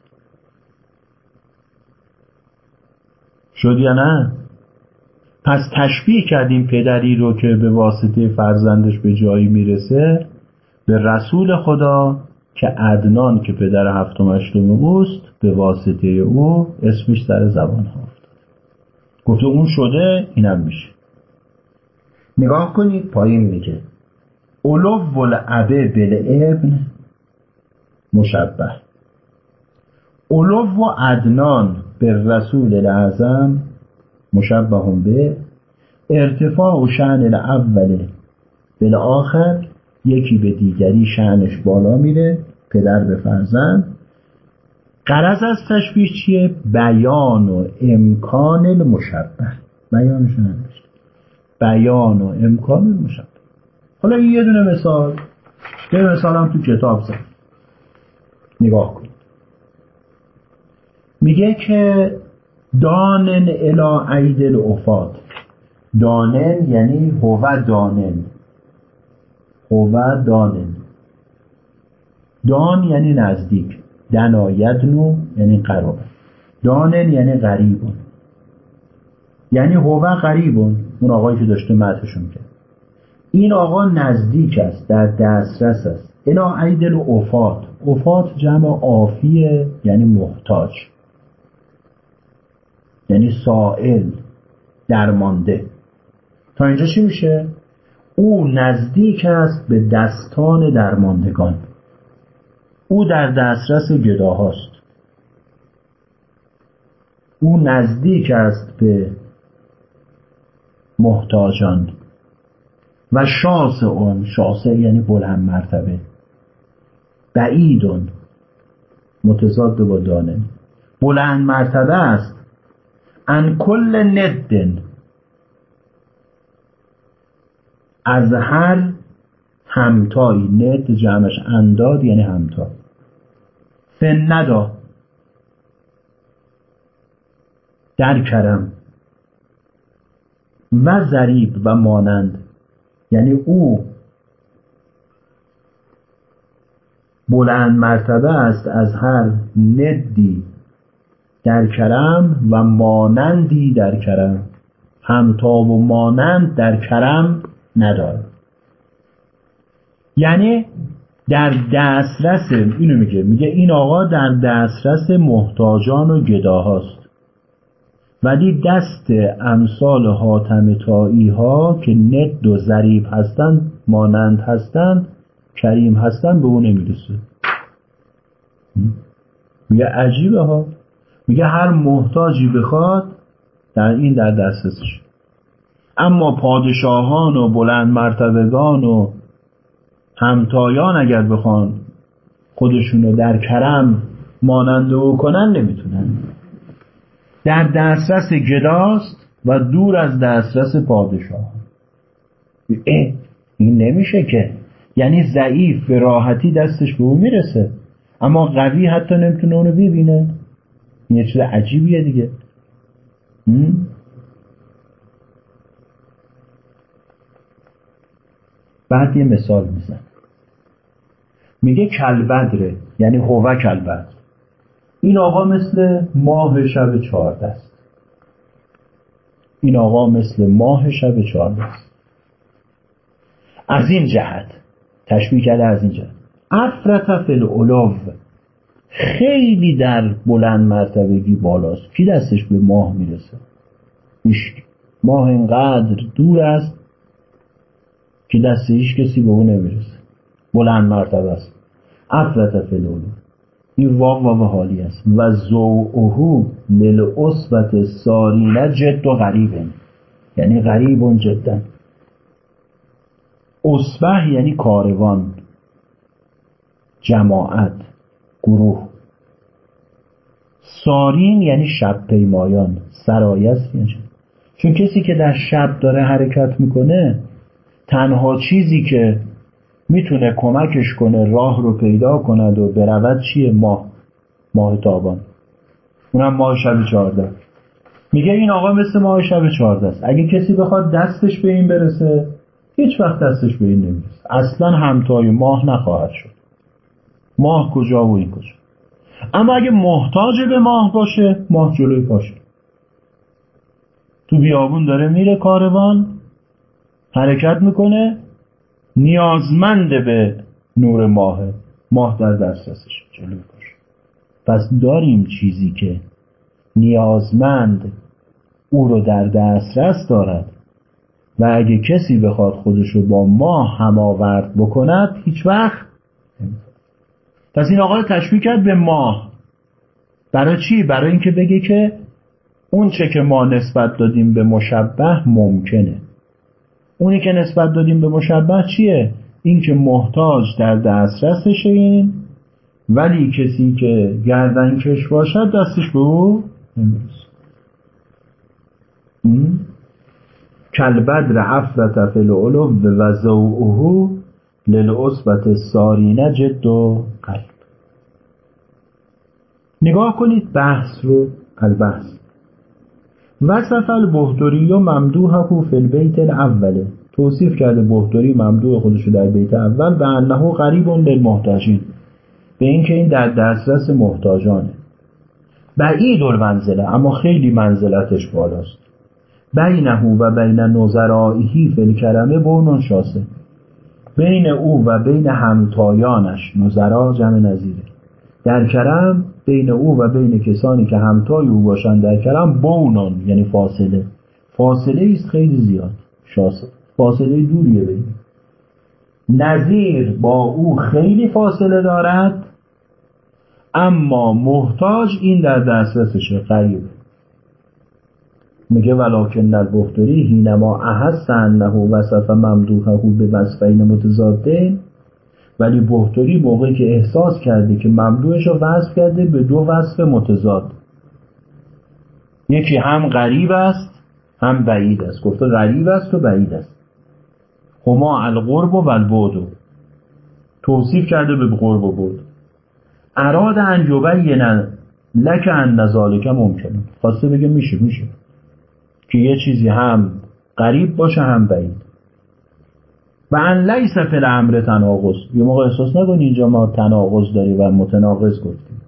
S1: شد یا نه؟ پس تشبیه کردیم پدری رو که به واسطه فرزندش به جایی می‌رسه. به رسول خدا که عدنان که پدر هفتم هشتم اوست به واسطه او اسمش سر زبان ها افتاد. گفته اون شده اینم میشه. نگاه کنید پایین میگه. اولو العبه بل ابن مشبه. اولو و عدنان به رسول الاعظم مشبه به ارتفاع و شعن الاول بالآخر یکی به دیگری شعنش بالا میره پدر به فرزند. قرض از تشبیه چیه؟ بیان و امکان المشبه. بیان شعنش. بیان و امکان المشبه. حالا این یه دونه مثال. یه مثال هم تو کتاب زد نگاه کن. میگه که دانن الا عید الافاد دانن یعنی هو دانن. هو دانن دان یعنی نزدیک. دنا یدنو یعنی قرار. دانن یعنی غریبون یعنی هو غریبون اون آقایی که داشته مدحشون کرد. این آقا نزدیک است در دسترس است. الا عیدل و افات افات جمع آفیه یعنی محتاج. یعنی سائل درمانده. تا اینجا چی میشه؟ او نزدیک است به دستان درماندگان. او در دسترس گداهاست. او نزدیک است به محتاجان و شاس اون شاسه یعنی بلند مرتبه. بعیدون متضاد با دانه. بلند مرتبه است. ان کل ندن از هر همتایی ند جمعش انداد یعنی همتا ندا. در کرم. و ضریب و مانند. یعنی او بلند مرتبه است از هر ندی در کرم و مانندی در کرم. همتا و مانند در کرم نداره. یعنی در دسترس اینو میگه میگه این آقا در دسترس محتاجان و گداهاست. ولی دست امثال حاتم تایی ها که ند و ضریب هستند مانند هستند کریم هستند به اون نمی‌رسه. میگه عجیبه ها. میگه هر محتاجی بخواد در این در دسترسش. اما پادشاهان و بلند مرتبگان و همتایان اگر بخوان خودشونو در کرم ماننده او کنن نمی‌تونن. در دسترس گداست و دور از دسترس پادشاه اه این نمیشه که. یعنی ضعیف به راحتی دستش به او می‌رسه. اما قوی حتی نمی‌تونه اونو ببینه. این یه چیز عجیبیه دیگه. بعد یه مثال میزن میگه کلبدره یعنی هوه کلبدر این آقا مثل ماه شب چهارده است این آقا مثل ماه شب چهارده است از این جهت تشبیه کرده از این جهت. افرت فل خیلی در بلند مرتبگی بالاست. کی دستش به ماه می‌رسه؟ ماه اینقدر دور است که دست هیچ کسی به اون نمی‌رسه. بلند مرتبه است. افرت فلولو این واو واو حالی است. و زوعهو للعصبت سارینه جد و غریبه یعنی غریبون جدا. اصبه یعنی کاروان. جماعت. گروه. سارین یعنی شب پیمایان. سرایست یعنی چون کسی که در شب داره حرکت می‌کنه تنها چیزی که می‌تونه کمکش کنه راه رو پیدا کند و برود چیه؟ ماه. ماه تابان اونم ماه شب چهارده. میگه این آقا مثل ماه شب چهارده است. اگه کسی بخواد دستش به این برسه هیچ وقت دستش به این نمی‌رسه. اصلا همتای ماه نخواهد شد. ماه کجا و این کجا. اما اگه محتاج به ماه باشه ماه جلوی پاشه. تو بیابون داره میره کاروان حرکت می‌کنه نیازمند به نور ماهه ماه در دسترسش جلوی پاشه پس داریم چیزی که نیازمند او رو در دسترس دارد و اگه کسی بخواد خودش رو با ماه هماورد بکند هیچ وقت پس این آقا تشبیه کرد به ماه. برای چی؟ برای اینکه بگه که اون چه که ما نسبت دادیم به مشبه ممکنه. اونی که نسبت دادیم به مشبه چیه؟ این که محتاج در دسترسش این ولی کسی که گردن کش باشد دستش به او نمی‌رسه. کلبدر افرت فی العلو و زوعه للعصبت سارینه جد و قلب. نگاه کنید بحث رو البحث. وصف و ممدوحه فی البیت الاوله توصیف کرده بهدری ممدوح خودش در بیت اول و انه غریب للمحتاجین. به اینکه این در دسترس محتاجانه. بعید المنزله اما خیلی منزلتش بالاست. بینه و بین نظرائهی فی الکرمه بونون شاسه. بین او و بین همتایانش نظرا جمع نظیره. در کرم بین او و بین کسانی که همتای او باشند در کرم بونون یعنی فاصله. فاصله است خیلی زیاد. شاسه فاصله دوریه بین. نظیر با او خیلی فاصله دارد اما محتاج این در دسترسشه. قریب میگه ولکن البختری هینما احس انه وصف ممدوحه به وصفین متضادین ولی بختری موقعی که احساس کرده که ممدوحش رو وصف کرده به دو وصف متضاد. یکی هم غریب است هم بعید است. گفته غریب است و بعید است. هما القرب و البعد توصیف کرده به قرب و بود اراد ان یبین لک ان ذالک ممکنه خواسته بگه میشه میشه. که یه چیزی هم قریب باشه هم بعید. و ان لیس فی الامر تناقض. یه موقع احساس نکنی اینجا ما تناقض داری و متناقض گفتیم.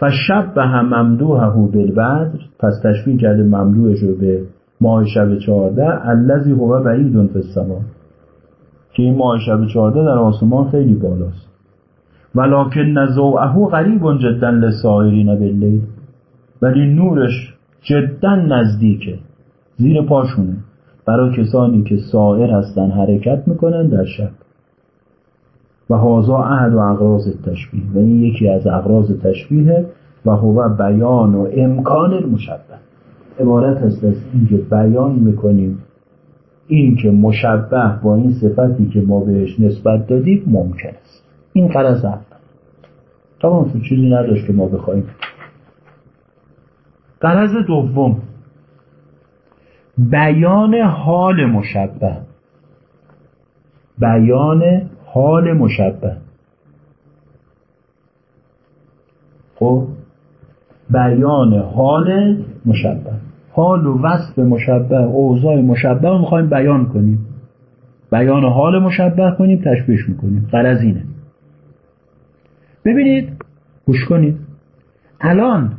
S1: فشب به هم ممدوحه بالبدر پس تشبیه کرده ممدوحش رو به ماه شب چهارده الذی هو بعیدون فی که این ماه شب چهارده در آسمان خیلی بالاست. ولکن نزوعه قریب جدا لسائرین باللیل. ولی نورش جدا نزدیکه. زیر پاشونه. برای کسانی که سائر هستن حرکت می‌کنن در شب. و هازا عهد و اغراض تشبیه. و این یکی از اغراض تشبیه و هو بیان و امکان المشبه عبارت هست از اینکه بیان می‌کنیم این که مشبه با این صفتی که ما بهش نسبت دادیم ممکن است. این قرض اول. تمام چیزی نداشت که ما بخوایم. قرض دوم. بیان حال مشبه. بیان حال مشبه. خب؟ بیان حال مشبه. حال و وصف مشبه اوضاع مشبه رو می‌خوایم بیان کنیم. بیان حال مشبه کنیم تشبیش می‌کنیم. قرض اینه. ببینید گوش کنید. الان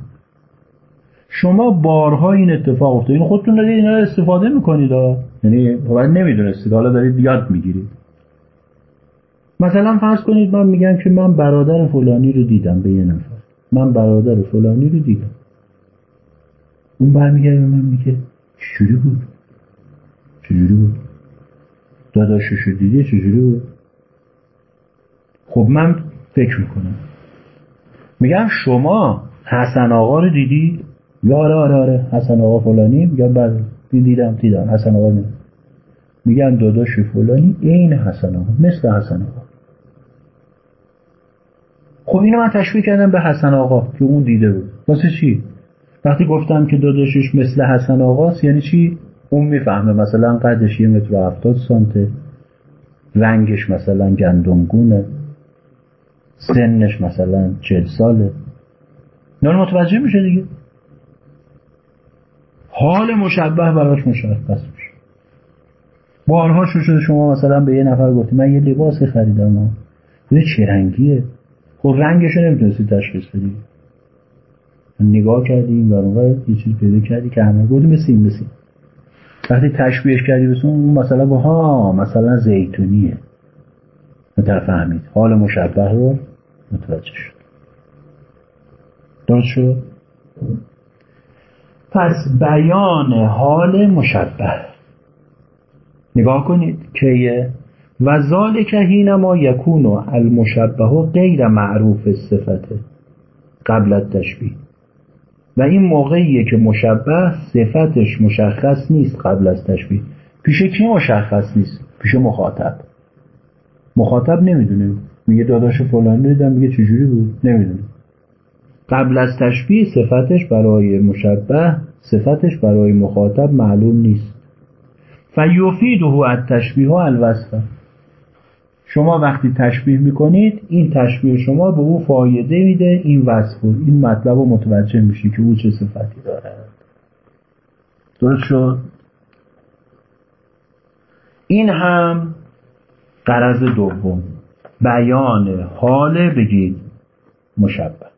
S1: شما بارها این اتفاق افتاد این خودتون دارید اینا استفاده می‌کنید یعنی باید نمی‌دونستید. حالا دارید یاد می‌گیرید. مثلا فرض کنید من میگم که من برادر فلانی رو دیدم به یه نفر. من برادر فلانی رو دیدم. اون برمیگرده به من میگه چجوری بود؟ چجوری بود؟ داداششو دیدی؟ چجوری بود؟ خب من فکر می‌کنم. میگم شما حسن آقا رو دیدی؟ یا آره آره آره حسن آقا فلانی. میگم بله دیدم دیدم. حسن آقا میگن داداش فلانی این حسن آقا مثل حسن آقا. خب اینو من تشبیه کردم به حسن آقا که اون دیده بود. واسه چی؟ وقتی گفتم که داداشش مثل حسن آقاست یعنی چی؟ اون می‌فهمه مثلا قدش یه متر و هفتاد سانته رنگش مثلا گندمگونه. سنش مثلا چل ساله. نه متوجه میشه دیگه. حال مشبه براش مشخص میشه. بارها شده شما مثلا به یه نفر گفتی من یه لباس خریدم. یه چه رنگیه؟ خب رنگش نمی‌تونستی تشخیص بدی. نگاه کردیم و اونور یه چیز پیدا کردی که همه گفتی مثل این مثل وقتی تشبیهش کردی بسون اون مثلا با ها مثلا زیتونیه. فهمید حال مشبه رو متوجه شد. درست شد؟ پس بیان حال مشبه. نگاه کنید که و ذالک حینما یکون المشبه غیر معروف صفته قبل التشبیه. و این موقعیه که مشبه صفتش مشخص نیست قبل از تشبیه. پیش کی مشخص نیست؟ پیش مخاطب. مخاطب نمی‌دونه. میگه داداش فلانی دیدم میگه چجوری بود؟ نمی‌دونه. قبل از تشبیه صفتش برای مشبه صفتش برای مخاطب معلوم نیست. فیوفیده التشبیه الوصفه. شما وقتی تشبیه می‌کنید این تشبیه شما به او فایده میده این وصف این مطلب رو متوجه میشی که او چه صفتی دارد درست شد؟ این هم قرض دوم. بیان حال بگید مشبه.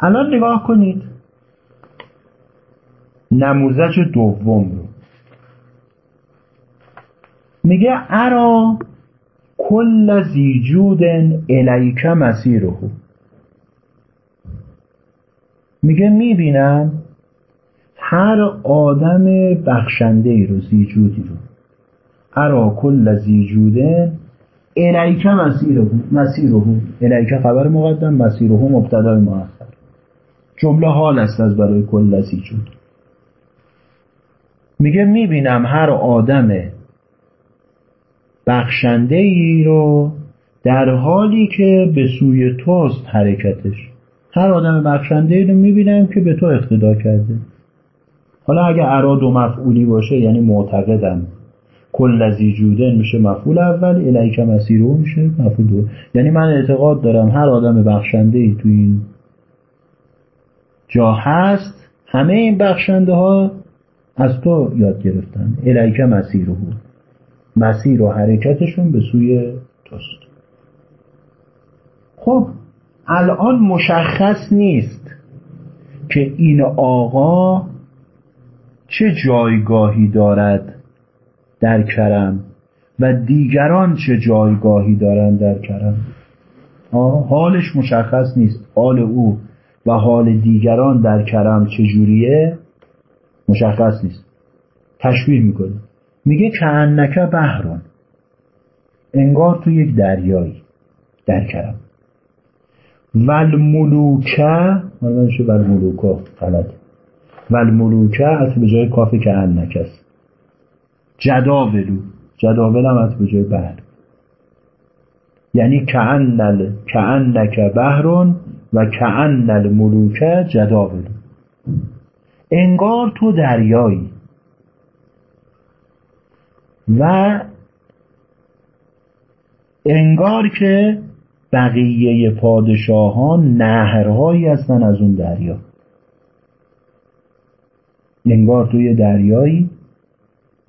S1: الان نگاه کنید. نموزج دوم رو. میگه ارا کل زیجود الیک مسیره میگه می‌بینم هر آدم بخشنده ای رو زیجودی رو. ارا کل زیجودن الیک مسیره مسیره الیک خبر مقدم مسیره مبتدای مؤخر جمله حال است از برای کل زیجود میگه می‌بینم هر آدم بخشنده ای رو در حالی که به سوی توست حرکتش. هر آدم بخشنده ای رو می‌بینم که به تو اقتدا کرده. حالا اگه اراد و مفعولی باشه یعنی معتقدم. کل لذی جودن میشه مفعول اول الیک مسیرو میشه مفعول دو. یعنی من اعتقاد دارم هر آدم بخشنده ای تو این جا هست همه این بخشنده ها از تو یاد گرفتن. الیک مسیرو مسیر و حرکتشون به سوی توست. خب الان مشخص نیست که این آقا چه جایگاهی دارد در کرم و دیگران چه جایگاهی دارند در کرم. حالش مشخص نیست. حال او و حال دیگران در کرم چجوریه؟ مشخص نیست. تشبیه می‌کنه. میگه که بهرون انگار تو یک دریایی در کرم. ول ملوکه میشه ول ملوکه غلط. ول ملوکه از به جای کافی که است. جداولو. جداول هم از به جای بحر. یعنی کعنل کعنک بهرون و کعنل الملوکه جداولو انگار تو دریایی. و انگار که بقیه پادشاهان نهرهایی هستن از اون دریا. انگار توی دریایی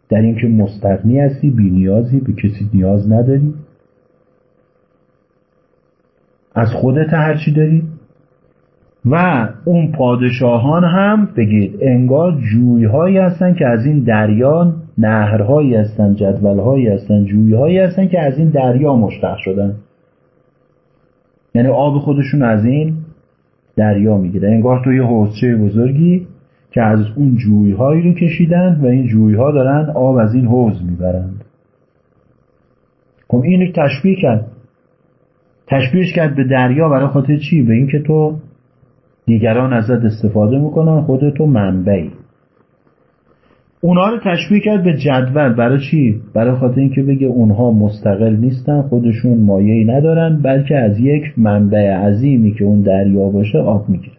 S1: در اینکه مستقنی هستی بی نیازی به کسی نیاز نداری. از خودت هرچی داری. و اون پادشاهان هم بگید انگار جویهایی هستن که از این دریا نهرهایی هستن جدولهایی هستن جویهایی هستن که از این دریا مشتق شدن. یعنی آب خودشون از این دریا می‌گیره. انگار توی حوزچه بزرگی که از اون جویهایی رو کشیدن و این جویها دارن آب از این حوز می‌برند. خب اینو تشبیه کرد. تشبیهش کرد به دریا برای خاطر چی؟ به اینکه تو دیگران ازت استفاده می‌کنن خودتو منبعی. اونا رو تشبیه کرد به جدول. برای چی؟ برای خاطر اینکه بگه اونها مستقل نیستن خودشون مایهی ندارن بلکه از یک منبع عظیمی که اون دریا باشه آب می‌گیره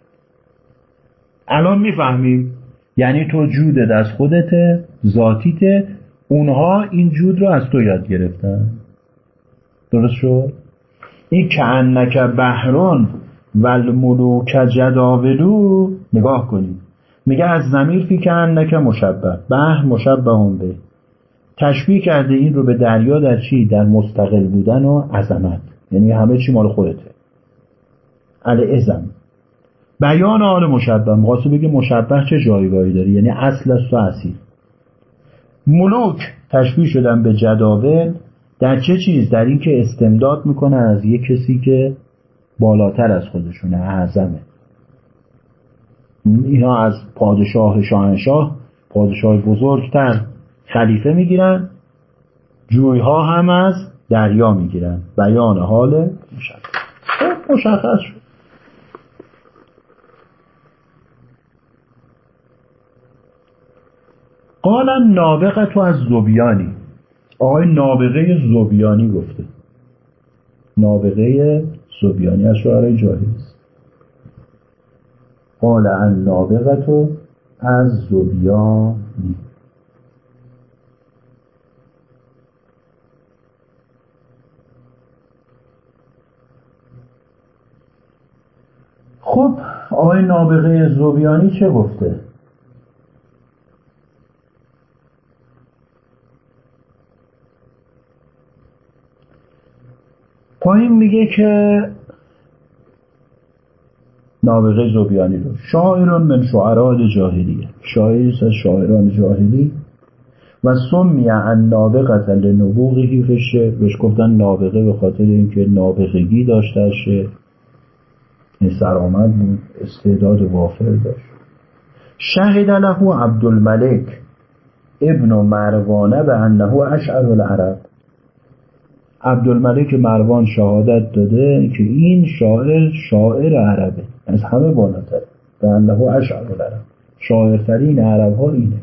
S1: الان می‌فهمیم. یعنی تو جودت از خودت ذاتیت اونها این جود رو از تو یاد گرفتن. درست شد؟ این که انک بهرون و الملوک جداولو نگاه کنید. میگه از زمیر فی که انک مشبه. بحر مشبه به تشبیه کرده این رو به دریا در چی؟ در مستقل بودن و عظمت. یعنی همه چی مال خودته. ازم بیان آن مشبه. مقاسه بگه مشبه چه جایگاهی داره؟ یعنی اصل است و اصیل. ملوک تشبیه شدن به جداول در چه چیز؟ در این که استمداد می‌کنه از یک کسی که بالاتر از خودشونه اعظمه. اینا از پادشاه شاهنشاه پادشاه بزرگتر خلیفه می‌گیرن جویها هم از دریا می‌گیرن. بیان حال مشخص. مشخص شد. قال نابغه تو از زبیانی آقای نابغه زبیانی گفته. نابغه زبیانی از شعرهای جاهلی است. قال ان نابغه تو از زبیانی. خب آقای نابغه زبیانی چه گفته؟ پایین میگه که نابغه زبیانی رو. شاعران من شعرات جاهلیه. شاعری از شاعران جاهلی. و سمی ان نابغه لنبوغهی فشه بهش گفتن نابغه به خاطر اینکه نابغگی داشته شه این سرآمد بود. استعداد وافر داشت. شهد له عبدالملک ابن مروانه به انه اشعر العرب. عبدالملک مروان شهادت داده که این شاعر شاعر عربه. از همه بالاتر. به انه اشعر شاعرترین عرب ها اینه.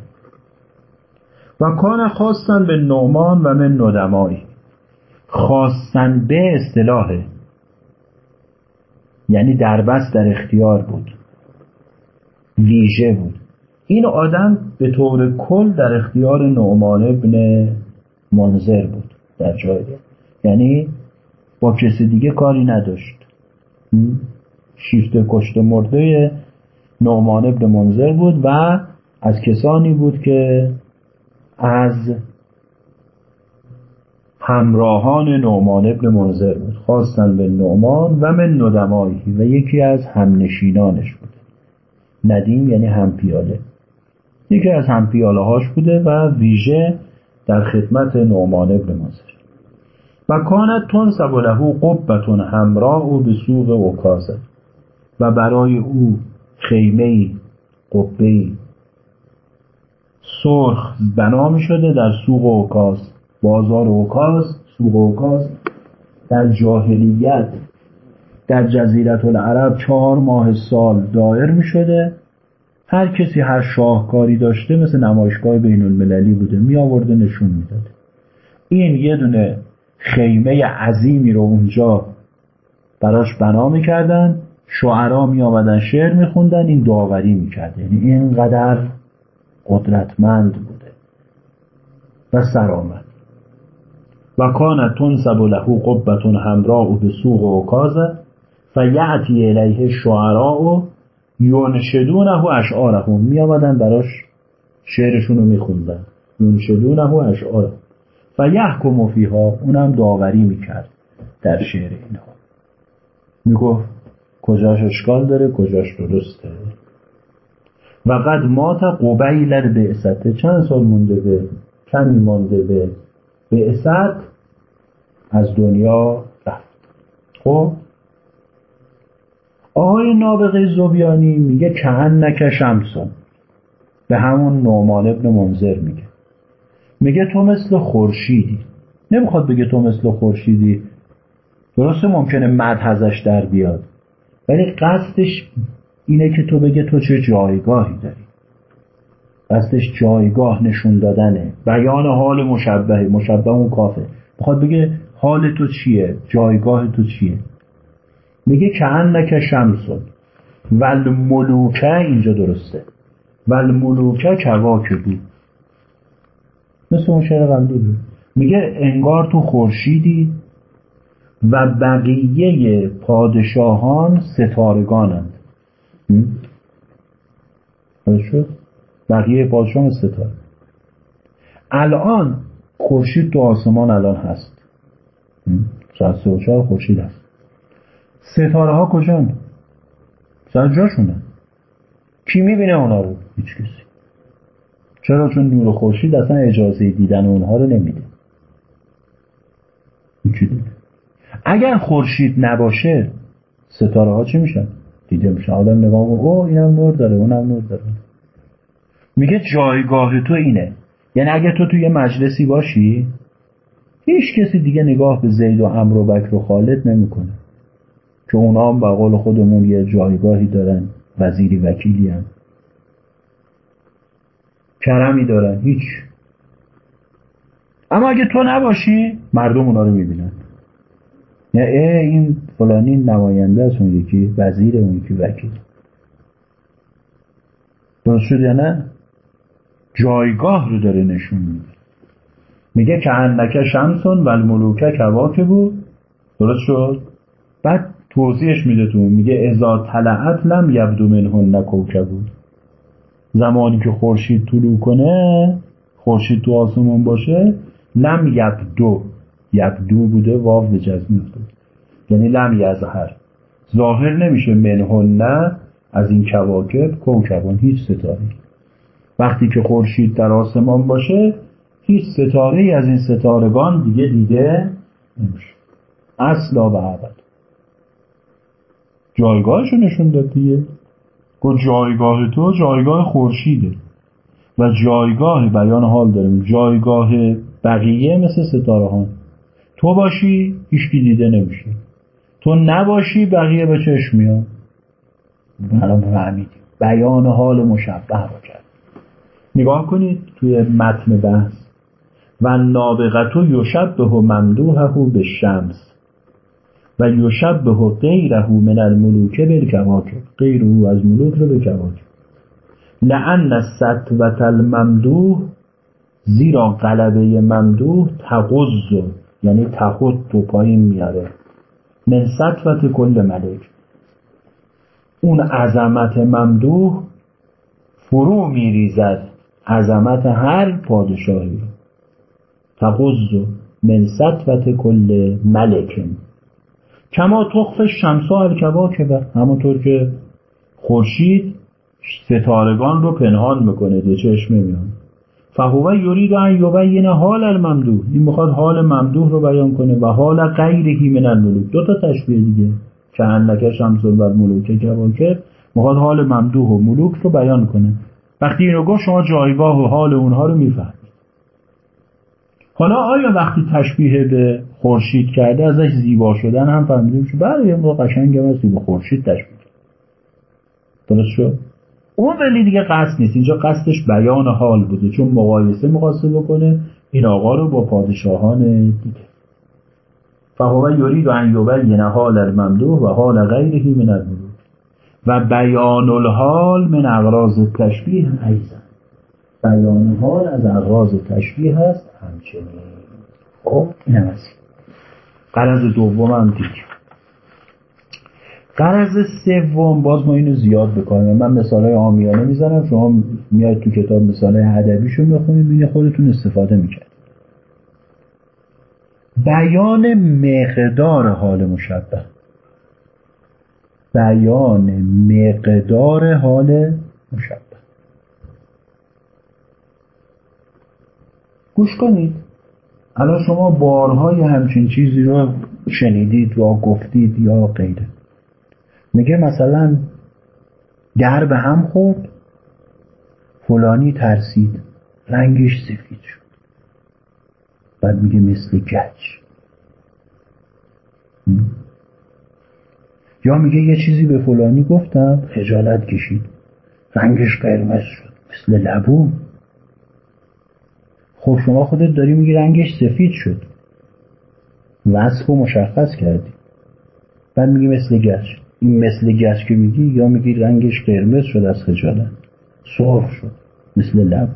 S1: و کان خواستن به نعمان و من ندمایی خواستن به اصطلاحه یعنی دربست در اختیار بود. ویژه بود. این آدم به طور کل در اختیار نعمان ابن منظر بود. در جای یعنی با کسی دیگه کاری نداشت. شیفت کشت مرده نعمان ابن منظر بود و از کسانی بود که از همراهان نعمان ابن منظر بود. خواستن به نعمان و من ندمایی و یکی از همنشینانش بود. ندیم یعنی همپیاله. یکی از همپیاله هاش بوده و ویژه در خدمت نعمان ابن منظر و کانت تنصب له قبتون همراه و به سوق عکازه و برای او خیمه قبه سرخ بنا می شده در سوق عکاز بازار اوکاز سوق اوکاز در جاهلیت در جزیرت العرب چهار ماه سال دایر می شده. هر کسی هر شاهکاری داشته مثل نمایشگاه بین المللی بوده می آورده نشون می‌داده این یه دونه خیمه عظیمی رو اونجا براش بنا می‌کردن شعرا می آمدن شعر میخوندن این داوری می‌کرد. یعنی اینقدر قدرتمند بوده و سرآمد. و کانت تنصب له قبتون همراه به سوق و کازه فیعتی الیه شعراء یونشدونه اشعارهم می آمدن براش شعرشون رو میخوندن. یونشدونه اشعارهم و یحکم فیها اونم داوری می‌کرد در شعر اینها. می‌گفت کجاش اشکال داره کجاش درسته؟ و قد مات قبیل بعثت چند سال مونده به کمی مانده به بعثت از دنیا رفت. خب؟ آقای نابغه زبیانی میگه کهن نکه شمسون به همون نعمان ابن منظر میگه. میگه تو مثل خورشیدی. نمی‌خواد بگه تو مثل خورشیدی. درسته ممکنه مد ازش در بیاد. ولی قصدش اینه که تو بگه تو چه جایگاهی داری. قصدش جایگاه نشون دادنه. بیان حال مشبهه. مشبه اون کافه. می‌خواد بگه حال تو چیه؟ جایگاه تو چیه؟ میگه که انک شمسون ول ملوکه اینجا درسته. ول ملوکه بود مثل اون شعر بود میگه انگار تو خورشیدی و بقیه پادشاهان ستارگانند. شد؟ بقیه پادشاه ستاره. الان خورشید تو آسمان الان هست. ساعت سه و چهار خورشید هست. ستاره ها کجان سر جاشونن کی می‌بینه اونا رو؟ هیچ کسی. چرا چون نور خورشید اصلا اجازه دیدن اونها رو نمیده؟ اگر خورشید نباشه ستاره ها چی میشن؟ دیده میشن. آدم نگاه کنه او اینم نور داره اونم نور داره. میگه جایگاه تو اینه. یعنی اگر تو توی مجلسی باشی هیچ کسی دیگه نگاه به زید و عمرو و بکر و خالد نمی‌کنه. که اونا هم به قول خودمون یه جایگاهی دارن وزیری وکیلی هم. کرمی دارن. هیچ. اما اگه تو نباشی مردم اونا رو می‌بینن. یا ای این فلانی نماینده است اون یکی وزیر اون یکی وکیل. درست شد یا نه؟ جایگاه رو داره نشون میده. میگه که اندکه شمسون و الملوکه کواکه بود درست شد؟ بعد توضیحش میده تو میگه ازا طلعت لم یبدو منهن بود زمانی که خورشید طلوع کنه خورشید تو آسمان باشه لم یبدو یبدو بوده واو به جزم افتاد یعنی لم یظهر ظاهر نمیشه منهن از این کواکب کوکبان هیچ ستاره. وقتی که خورشید در آسمان باشه هیچ ستاره از این ستارگان دیگه دیده نمیشه. اصلا و ابد جایگاهشو نشون داد دیگه. گفت جایگاه تو جایگاه خورشیده و جایگاه بیان حال داریم. جایگاه بقیه مثل ستاره ها. تو باشی هیچکی دیده نمیشه. تو نباشی بقیه به چشم میاد. الان فهمیدیم بیان حال مشبه رو کرد. نگاه کنید توی متن بحث. و نابغتو یشبه ممدوحه به شمس. و یشبه غیره من الملوک بالکواکب غیر او از ملوک رو به کواکب لعن سطوت الممدوح زیرا قلبه ممدوح تقض یعنی تخود تو پایین میاره. من سطوت کل ملک. اون عظمت ممدوح فرو میریزد عظمت هر پادشاهی. تقض من سطوت کل ملکن کما تخف شمسا الکواکب. همونطور که خورشید ستارگان رو پنهان می‌کنه به چشم میان فهو یرید ان یبین حال الممدوح. این می‌خواد حال ممدوح رو بیان کنه و حال غیرهی من الملوک. دو تا تشبیه دیگه. که انلک شمس و ملوک کواکب می‌خواد حال ممدوح و ملوک رو بیان کنه. وقتی این رو گفت شما جایگاه و حال اونها رو می‌فهمید. حالا آیا وقتی تشبیه به خورشید کرده ازش زیبا شدن هم فهمیدیم شد بله یه موقع قشنگ هم به خورشید تشبیه درست شد؟ اون ولی دیگه قصد نیست. اینجا قصدش بیان حال بوده چون مقایسه مقایسه بکنه این آقا رو با پادشاهان دیگه. فهو یرید ان یبین حال الممدوح و حال غیره من الملوک. و بیان الحال من اغراض تشبیه ایضا بیان حال از اغراض تشبیه هست همچنین. خب این هم قرض دوم هم دیگه. قرض سوم باز ما اینو زیاد بکنیم. من مثال های آمیانه می‌زنم شما میاید تو کتاب مثال های ادبیشو می‌خونید میگه خودتون استفاده می‌کرد بیان مقدار حال مشبه. بیان مقدار حال مشبه. گوش کنید. الان شما بارهای همچین چیزی رو شنیدید و گفتید یا غیره. میگه مثلا در به هم خورد فلانی ترسید رنگش سفید شد. بعد میگه مثل گچ. یا میگه یه چیزی به فلانی گفتم خجالت کشید. رنگش قرمز شد مثل لبون. خب شما خودت داری میگی رنگش سفید شد. وصف و مشخص کردی. بعد میگی مثل گچ. این مثل گچ که میگی یا میگی رنگش قرمز شد از خجالت. سرخ شد. مثل لب.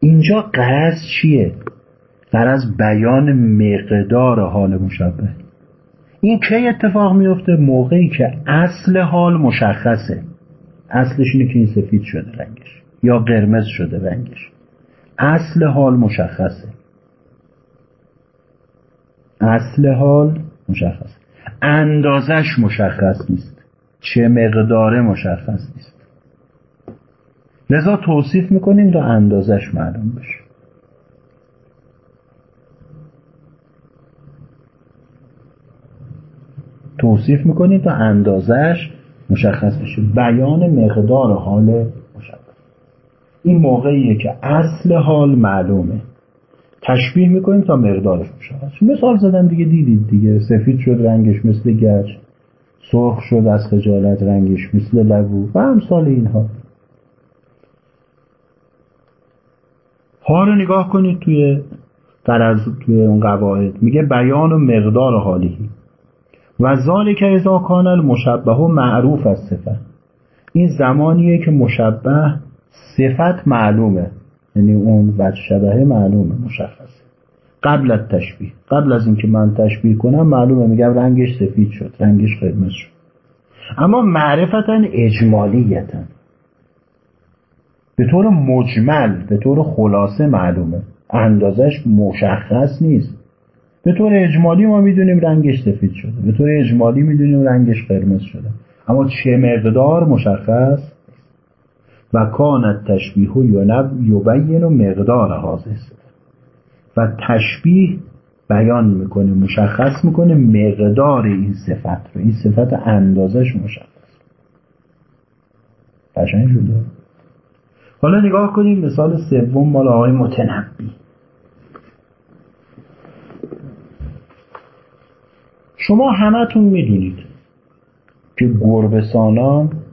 S1: اینجا قرض چیه؟ قرض بیان مقدار حال مشبه. این کی اتفاق میفته؟ موقعی که اصل حال مشخصه. اصلش اینه که این سفید شده رنگش. یا قرمز شده رنگش. اصل حال مشخصه. اصل حال مشخصه. اندازش مشخص نیست. چه مقداره مشخص نیست. لذا توصیف می‌کنیم تا اندازش معلوم بشه. توصیف می‌کنیم تا اندازش مشخص بشه. بیان مقدار حال مشخص این موقعیه که اصل حال معلومه. تشبیه می‌کنیم تا مقدارش مشخص مثال زدم دیگه دیدید دیگه. سفید شد رنگش مثل گچ. سرخ شد از خجالت رنگش مثل لبو. و امثال اینها. ها رو نگاه کنید توی از توی اون قواعد. میگه بیان و مقدار حالی و ذالک اذا کان المشبه و معروف از صفت. این زمانیه که مشبه صفت معلومه. یعنی اون وجه شبهه معلومه مشخصه. قبل از تشبیه. قبل از اینکه من تشبیه کنم معلومه. میگم رنگش سفید شد رنگش قرمز شد. اما معرفتا اجمالیتا. به طور مجمل به طور خلاصه معلومه. اندازش مشخص نیست. به طور اجمالی ما می‌دونیم رنگش سفید شده. به طور اجمالی می‌دونیم رنگش قرمز شده. اما چه مقدار مشخص؟ و کانت تشبیه یبین مقدار حاضر و تشبیه بیان می‌کنه مشخص می‌کنه مقدار این صفت رو. این صفت اندازش مشخص. قشنگ شده؟ حالا نگاه کنیم مثال سوم مال آقای متنبی. شما همتون می‌دونید که گربسانان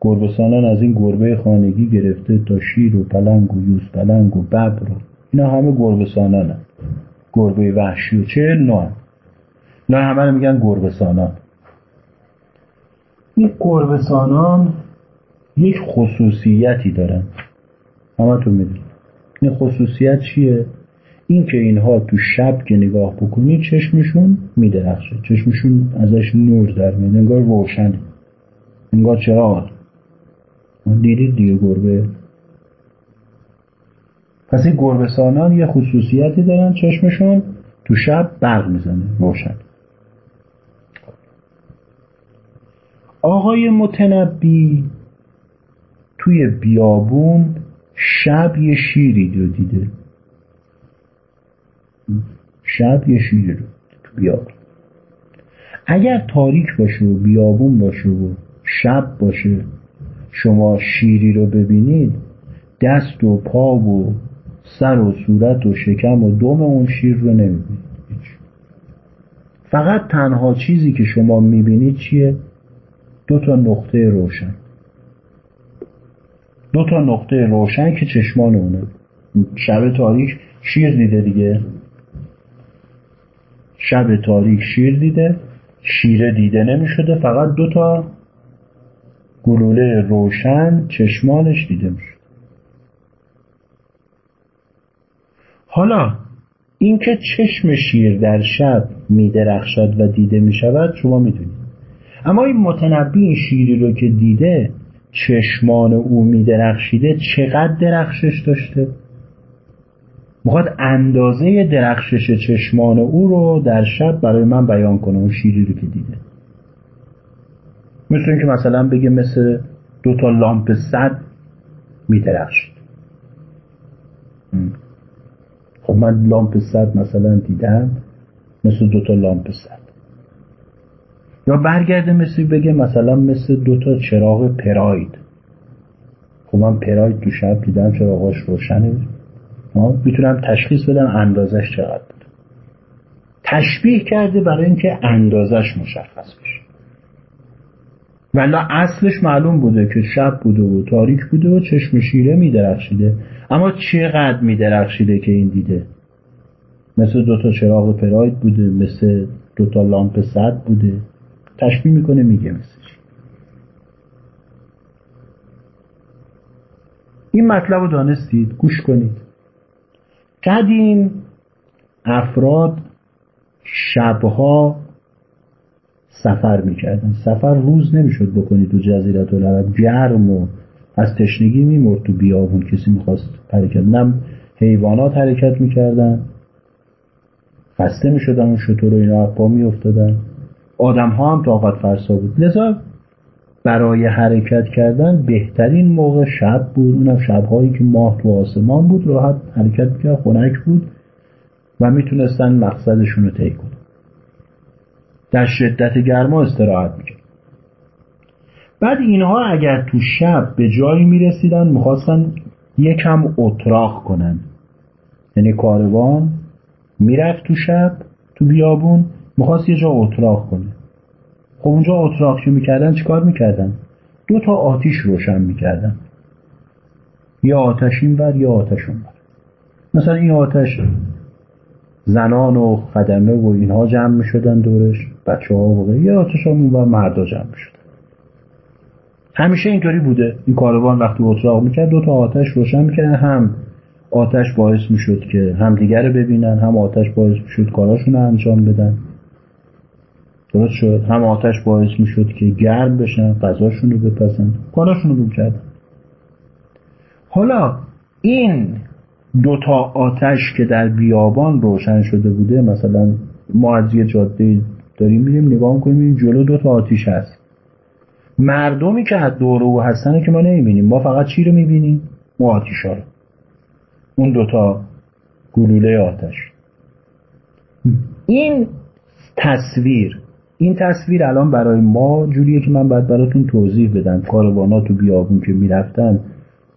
S1: گربسانان از این گربه خانگی گرفته تا شیر و پلنگ و یوز پلنگ و ببر اینا همه گربسانان هم. گربه وحشی و چه؟ نوع نه همه رو میگن گربسانان این گربسانان یک خصوصیتی دارن. همه تو می‌دونید. این خصوصیت چیه؟ این که اینها تو شب که نگاه بکنید چشمشون میدرخشه. چشمشون ازش نور در میاد. انگار روشنه انگار چراغ. دیدید دیگه گربه. پس این گربه سانان یه خصوصیتی دارن چشمشون تو شب برق می‌زنه روشن. آقای متنبی توی بیابون شب یه شیری رو دیده. شب یه شیر رو تو بیابون. اگر تاریک باشه و بیابون باشه و شب باشه شما شیری رو ببینید دست و پا و سر و صورت و شکم و دم اون شیر رو نمی‌بینید. فقط تنها چیزی که شما می‌بینید چیه؟ دو تا نقطه روشن. دو تا نقطه روشن که چشمان اونه. شب تاریک شیر دیده دیگه. شب تاریک شیر دیده. شیره دیده نمی‌شده. فقط دو تا گلوله روشن چشمانش دیده می‌شد. حالا اینکه چشم شیر در شب میدرخشد و دیده می‌شود شما می‌دونید. اما این متنبی این شیری رو که دیده چشمان او میدرخشیده چقدر درخشش داشته؟ می‌خواد اندازه درخشش چشمان او رو در شب برای من بیان کنه اون شیری رو که دیده. مثل اینکه مثلا بگه مثل دو تا لامپ صد میدرخشید خب من لامپ صد مثلا دیدم مثل دو تا لامپ صد. یا برگرده مثل بگه مثلا مثل دو تا چراغ پراید. خب من پراید تو شب دیدم چراغاش روشنه. می‌تونم تشخیص بدم اندازش چقدر. بود تشبیه کرده برای اینکه اندازش مشخص بشه. ولی اصلش معلوم بوده که شب بوده و تاریک بوده و چشم شیره میدرخشیده. اما چقدر میدرخشیده که این دیده؟ مثل دوتا چراغ پراید بوده مثل دوتا لامپ صد بوده. تشبیه می‌کنه میگه مثلش این مطلب رو دانستید؟ گوش کنید. قدیم افراد شبها سفر می‌کردن سفر روز نمی‌شد بکنی تو جزیرت العرب گرم و از تشنگی میمرد تو بیابون. کسی می‌خواست حرکت نه حیوانات حرکت می‌کردن خسته می‌شدن اون شطور و اینا. پا میافتادن. آدم ها هم طاقت فرسا بود. لذا برای حرکت کردن بهترین موقع شب بود. اونم شبهایی که ماه تو آسمان بود. راحت حرکت می‌کرد. خنک بود. و می‌تونستن مقصدشون رو طی در شدت گرما استراحت می‌کرد. بعد اینها اگر تو شب به جایی می‌رسیدن می‌خواستن یکم اتراق کنن. یعنی کاروان می‌رفت تو شب تو بیابون می‌خواست یه جا اتراق کنه. خب اونجا اتراق که می‌کردن چیکار می‌کردن؟ دو تا آتیش روشن می‌کردن. یا آتش این بر یا آتش اون بر. مثلا این آتش زنان و خدمه و اینها جمع می‌شدن دورش. بچه ها و یا آتش هم بر مردا جمع می‌شدن. همیشه اینطوری بوده. این کاروان وقتی اتراق می‌کرد دو تا آتش روشن می‌کردن هم آتش باعث می‌شد که همدیگر رو ببینن هم آتش باعث می‌شد کاراشون رو انجام بدن. درست شد. هم آتش باعث می‌شد که گرم بشن غذاشون رو بپسن کاراشون رو بکردن. حالا این دوتا آتش که در بیابان روشن شده بوده مثلا ما از یه جاده داریم میریم نگاه کنیم جلو دوتا آتیش هست. مردمی که از دور او هستن که ما نمی‌بینیم. ما فقط چی رو می‌بینیم؟ ما آتیش ها رو. اون دوتا گلوله آتش. این تصویر این تصویر الان برای ما جوریه که من باید براتون توضیح بدم. کاروانا تو بیابون که می‌رفتن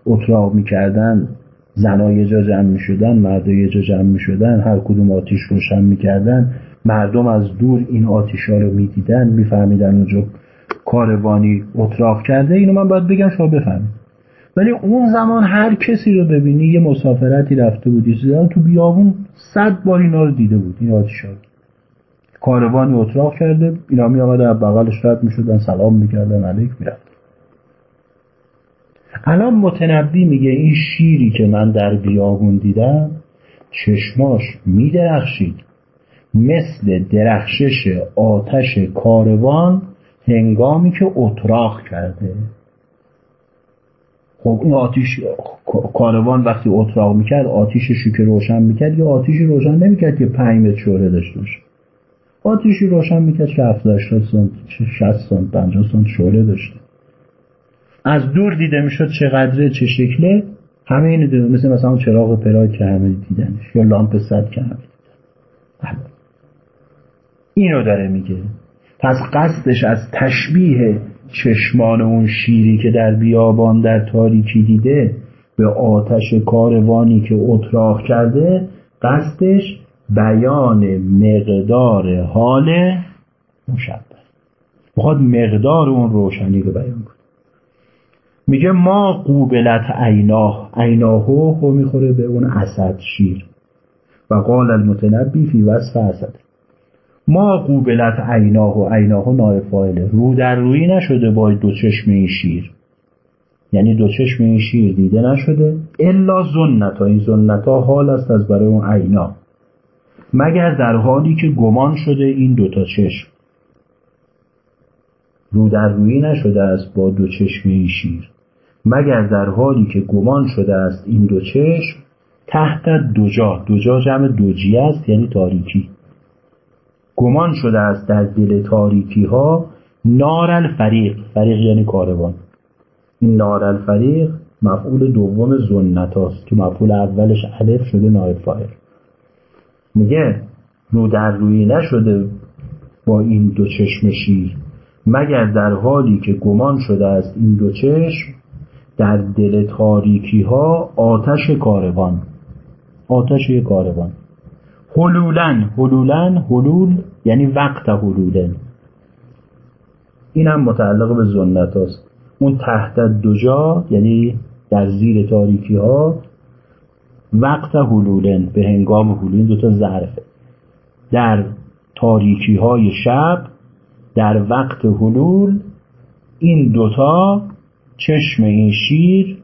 S1: اتراق می‌کردن زنها یه جا جمع می‌شدن مردا یه جا جمع می‌شدن هر کدوم آتیش روشن می‌کردن. مردم از دور این آتیش ها رو می‌دیدن میفهمیدن اونجا کاروانی اتراق کرده. اینو من باید بگم شما بفهمید. ولی اون زمان هر کسی رو ببینی یه مسافرتی رفته بودی تو بیابون صد بار اینا رو دیده بود این آتیش ها کاروانی اتراق کرده اینا می آمده بغلش رد می شدن سلام می‌کردن علیک می‌رفت الان متنبی میگه این شیری که من در بیابون دیدم چشماش میدرخشید. مثل درخشش آتش کاروان هنگامی که اتراق کرده. خب این آتیش کاروان وقتی اتراق می‌کرد آتیششو که روشن می‌کرد یا آتیشی روشن نمی‌کرد که پنج متر داشته باشه؟ آتیشی روشن می‌کرد که 70 سانت 60 سانت 50 سانت شعله داشته. از دور دیده می‌شد چقدره چه شکله. همه اینو دیده مثل مثلا چراغ پراگ که همه دیدنش. یا لامپ صد که همه دیدن. اینو داره میگه. پس قصدش از تشبیه چشمان اون شیری که در بیابان در تاریکی دیده به آتش کاروانی که اتراق کرده قصدش بیان مقدار حال مشبه. می‌خواد مقدار اون روشنی رو بیان کنه. میگه ما قوبلت عیناه عیناهو خو می‌خوره به اون اسد شیر. و قال المتنبی فی وصف اسد. ما قوبلت عیناه و عیناه نایب فایله رو در روی نشده با دو چشم این شیر. یعنی دو چشم این شیر دیده نشده الا زنتا. این زنتا حال است از برای اون عینا. مگر در حالی که گمان شده این دوتا چشم. رو در روی نشده است با دو چشم این شیر. مگر در حالی که گمان شده است این دو چشم تحت دوجا دوجا جمع دوجی است یعنی تاریکی. گمان شده است در دل تاریکی ها نار الفریق فریق یعنی کاروان. این نار الفریق مفعول دوم زنت هاست که مفعول اولش الف شده نایب فاعل. میگه رو در روی نشده با این دو چشم مگر در حالی که گمان شده است این دو چشم در دل تاریکی ها آتش کاروان آتش کاروان. حلولن حلولن حلول یعنی وقت حلولن. این هم متعلق به زنت هاست. اون تحت دوجا یعنی در زیر تاریکی ها وقت حلولن. به هنگام حلول دوتا ظرفه در تاریکی های شب در وقت حلول این دوتا چشم این شیر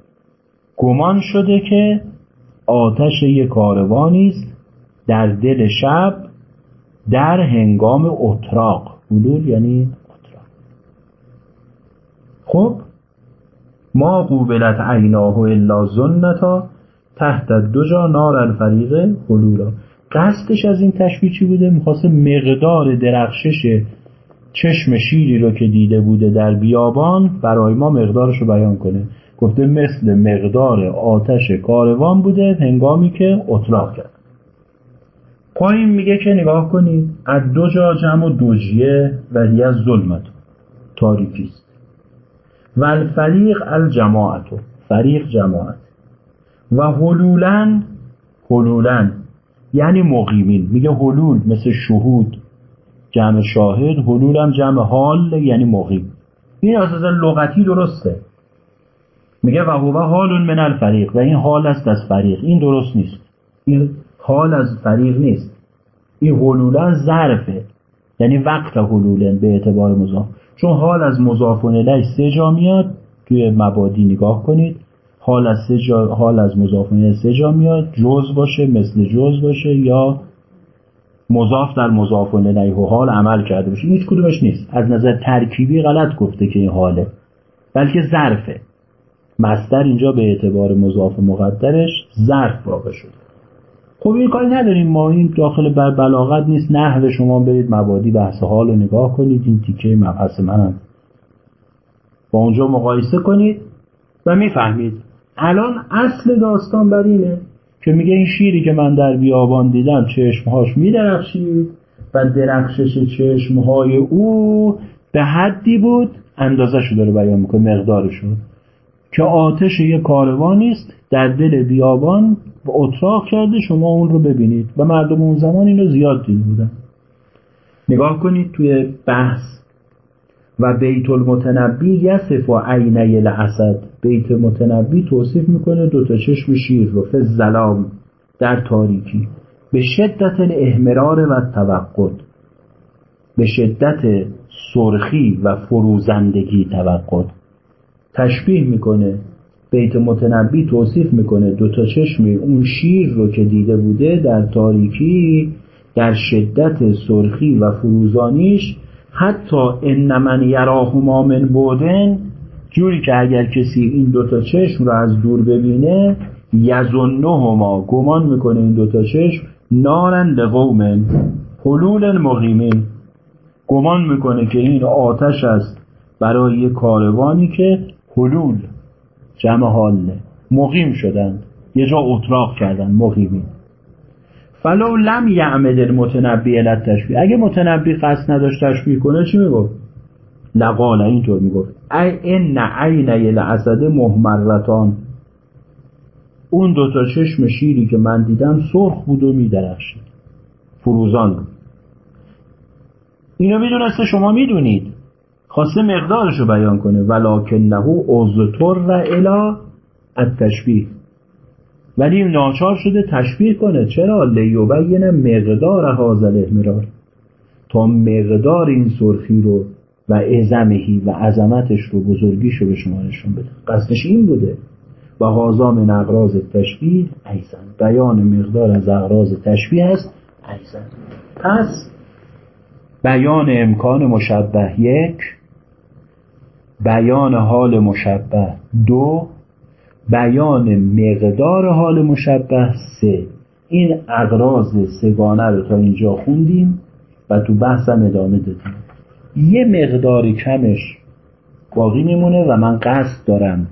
S1: گمان شده که آتش یک کاروانی است در دل شب در هنگام اتراق. حلول یعنی اطلاق خب ما قوبلت عیناه الا زنتا تحت دو جا نار الفریق حلولا. قصدش از این تشبیه چی بوده؟ می‌خواسته مقدار درخشش چشم شیری رو که دیده بوده در بیابان برای ما مقدارش رو بیان کنه. گفته مثل مقدار آتش کاروان بوده هنگامی که اطلاق کرد. پایین میگه که نگاه کنید از دو جا جمع و دوجیه و از ظلمت. تاریکیست و الفریق الجماعت فریق جماعت. و حلولن حلولن. یعنی مقیمین. میگه حلول مثل شهود. جمع شاهد حلول هم جمع حال یعنی مقیم. این اساسا لغتی درسته. میگه و هو حال من الفریق. و این حال است از فریق. این درست نیست. این حال از فریق نیست. این حلولا ظرفه. یعنی وقت حلولن به اعتبار مضاف. چون حال از مضاف الیه سه جا میاد توی مبادی نگاه کنید. حال از سه جا حال از مضاف سه جا میاد. جز باشه مثل جز باشه یا مضاف در مضاف الیه و حال عمل کرده باشه هیچ کدومش نیست. از نظر ترکیبی غلط گفته که این حاله. بلکه ظرفه. مصدر اینجا به اعتبار مضاف مقدرش ظرف واقع شده. خب این کاری نداریم ما این داخل بر بلاغت نیست. نحو شما برید مبادی بحث حال رو نگاه کنید. این تیکه مبحث منم با اونجا مقایسه کنید و می‌فهمید. الان اصل داستان بر اینه. که میگه این شیری که من در بیابان دیدم چشمهاش میدرخشید و درخشش چشمهای او به حدی بود اندازه داره بیان می‌کنه مقدارشو که آتش یه کاروانی است در دل بیابان و اتراق کرده شما اون رو ببینید. و مردم اون زمان اینو زیاد دید بودن. نگاه کنید توی بحث و بیت المتنبی یصف و عینه الاسد. بیت متنبی توصیف می‌کنه دو تا چشم شیر رو زلام در تاریکی. به شدت الاحمرار و توقد. به شدت سرخی و فروزندگی توقد. تشبیه می‌کنه بیت متنبی توصیف می‌کنه دو تا چشمی اون شیر رو که دیده بوده در تاریکی در شدت سرخی و فروزانیش حتی ان من یراهما من بودن جوری که اگر کسی این دوتا چشم رو از دور ببینه یزنهما گمان می‌کنه این دوتا چشم نارن لقومن حلول مقیمین. گمان می‌کنه که این آتش است برای کاروانی که حلول جمع حاله مقیم شدند یه جا اتراق کردن مقیمین. فلو لم یعمد المتنبی الات تشبیه اگه متنبی قصد نداشت تشبیه کنه چی می‌گفت؟ لقال اینطور می‌گفت. ای ان عین الاسد محمرتان. اون دوتا چشم شیری که من دیدم سرخ بود و میدرخشید. فروزان. بود اینو می‌دونسته شما می‌دونید. خواسته مقدارش رو بیان کنه. ولکنه ازتر و الا التشبیه. ولی ناچار شده تشبیه کنه. چرا؟ لیوبین مقدار حاضل احمرار تا مقدار این سرخی رو و ازمهی و عظمتش رو بزرگیش رو به شما نشون بده. قصدش این بوده. و هازا من اغراض تشبیه ایزن بیان مقدار از اغراض تشبیه است ایزن پس بیان امکان مشبه یک بیان حال مشبه دو بیان مقدار حال مشبه سه. این اقراض سگانه رو تا اینجا خوندیم و تو بحثم ادامه دادیم. یه مقداری کمش باقی میمونه و من قصد دارم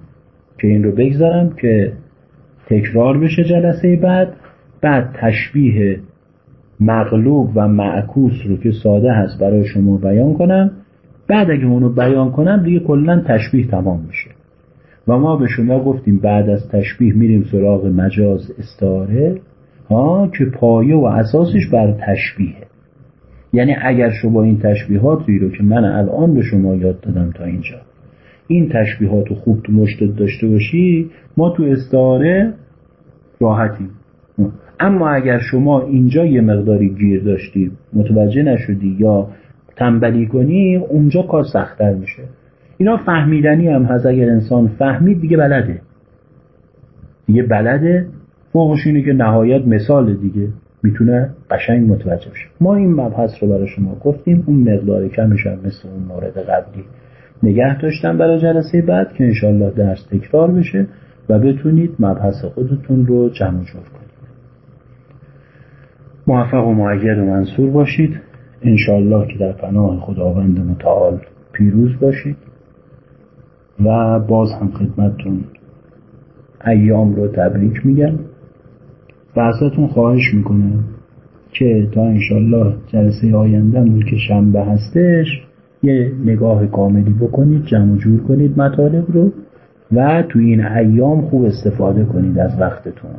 S1: که این رو بگذارم که تکرار بشه جلسه بعد. بعد تشبیه مغلوب و معکوس رو که ساده هست برای شما بیان کنم. بعد اگه اونو بیان کنم دیگه کلا تشبیه تمام میشه. و ما به شما گفتیم بعد از تشبیه میریم سراغ مجاز استاره ها که پایه و اساسش بر تشبیهه یعنی اگر شما این تشبیهاتی رو که من الان به شما یاد دادم تا اینجا این تشبیهات رو خوب تو مشتد داشته باشی ما تو استعاره راحتیم. اما اگر شما اینجا یه مقداری گیر داشتی متوجه نشدی یا تنبلی کنی اونجا کار سختتر میشه. اینا فهمیدنی هم هست اگر انسان فهمید دیگه بلده. دیگه بلده. فوقش اینه که نهایت مثال دیگه می‌تونه قشنگ متوجه بشه. ما این مبحث رو برای شما گفتیم اون مقدار کمش هم مثل اون مورد قبلی نگه داشتم برای جلسه بعد که انشالله درس تکرار بشه و بتونید مبحث خودتون رو جمع جور کنید. موفق و معید و منصور باشید. انشالله که در پناه خداوند متعال پیروز باشید. و باز هم خدمتتون ایام رو تبریک میگم و ازتون خواهش می‌کنم که تا انشالله جلسه آیندهمون که شنبه هستش یه نگاه کاملی بکنید جمع جور کنید مطالب رو و تو این ایام خوب استفاده کنید از وقتتون.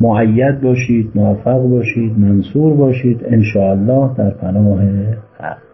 S1: معید باشید موفق باشید منصور باشید انشاءالله در پناه حق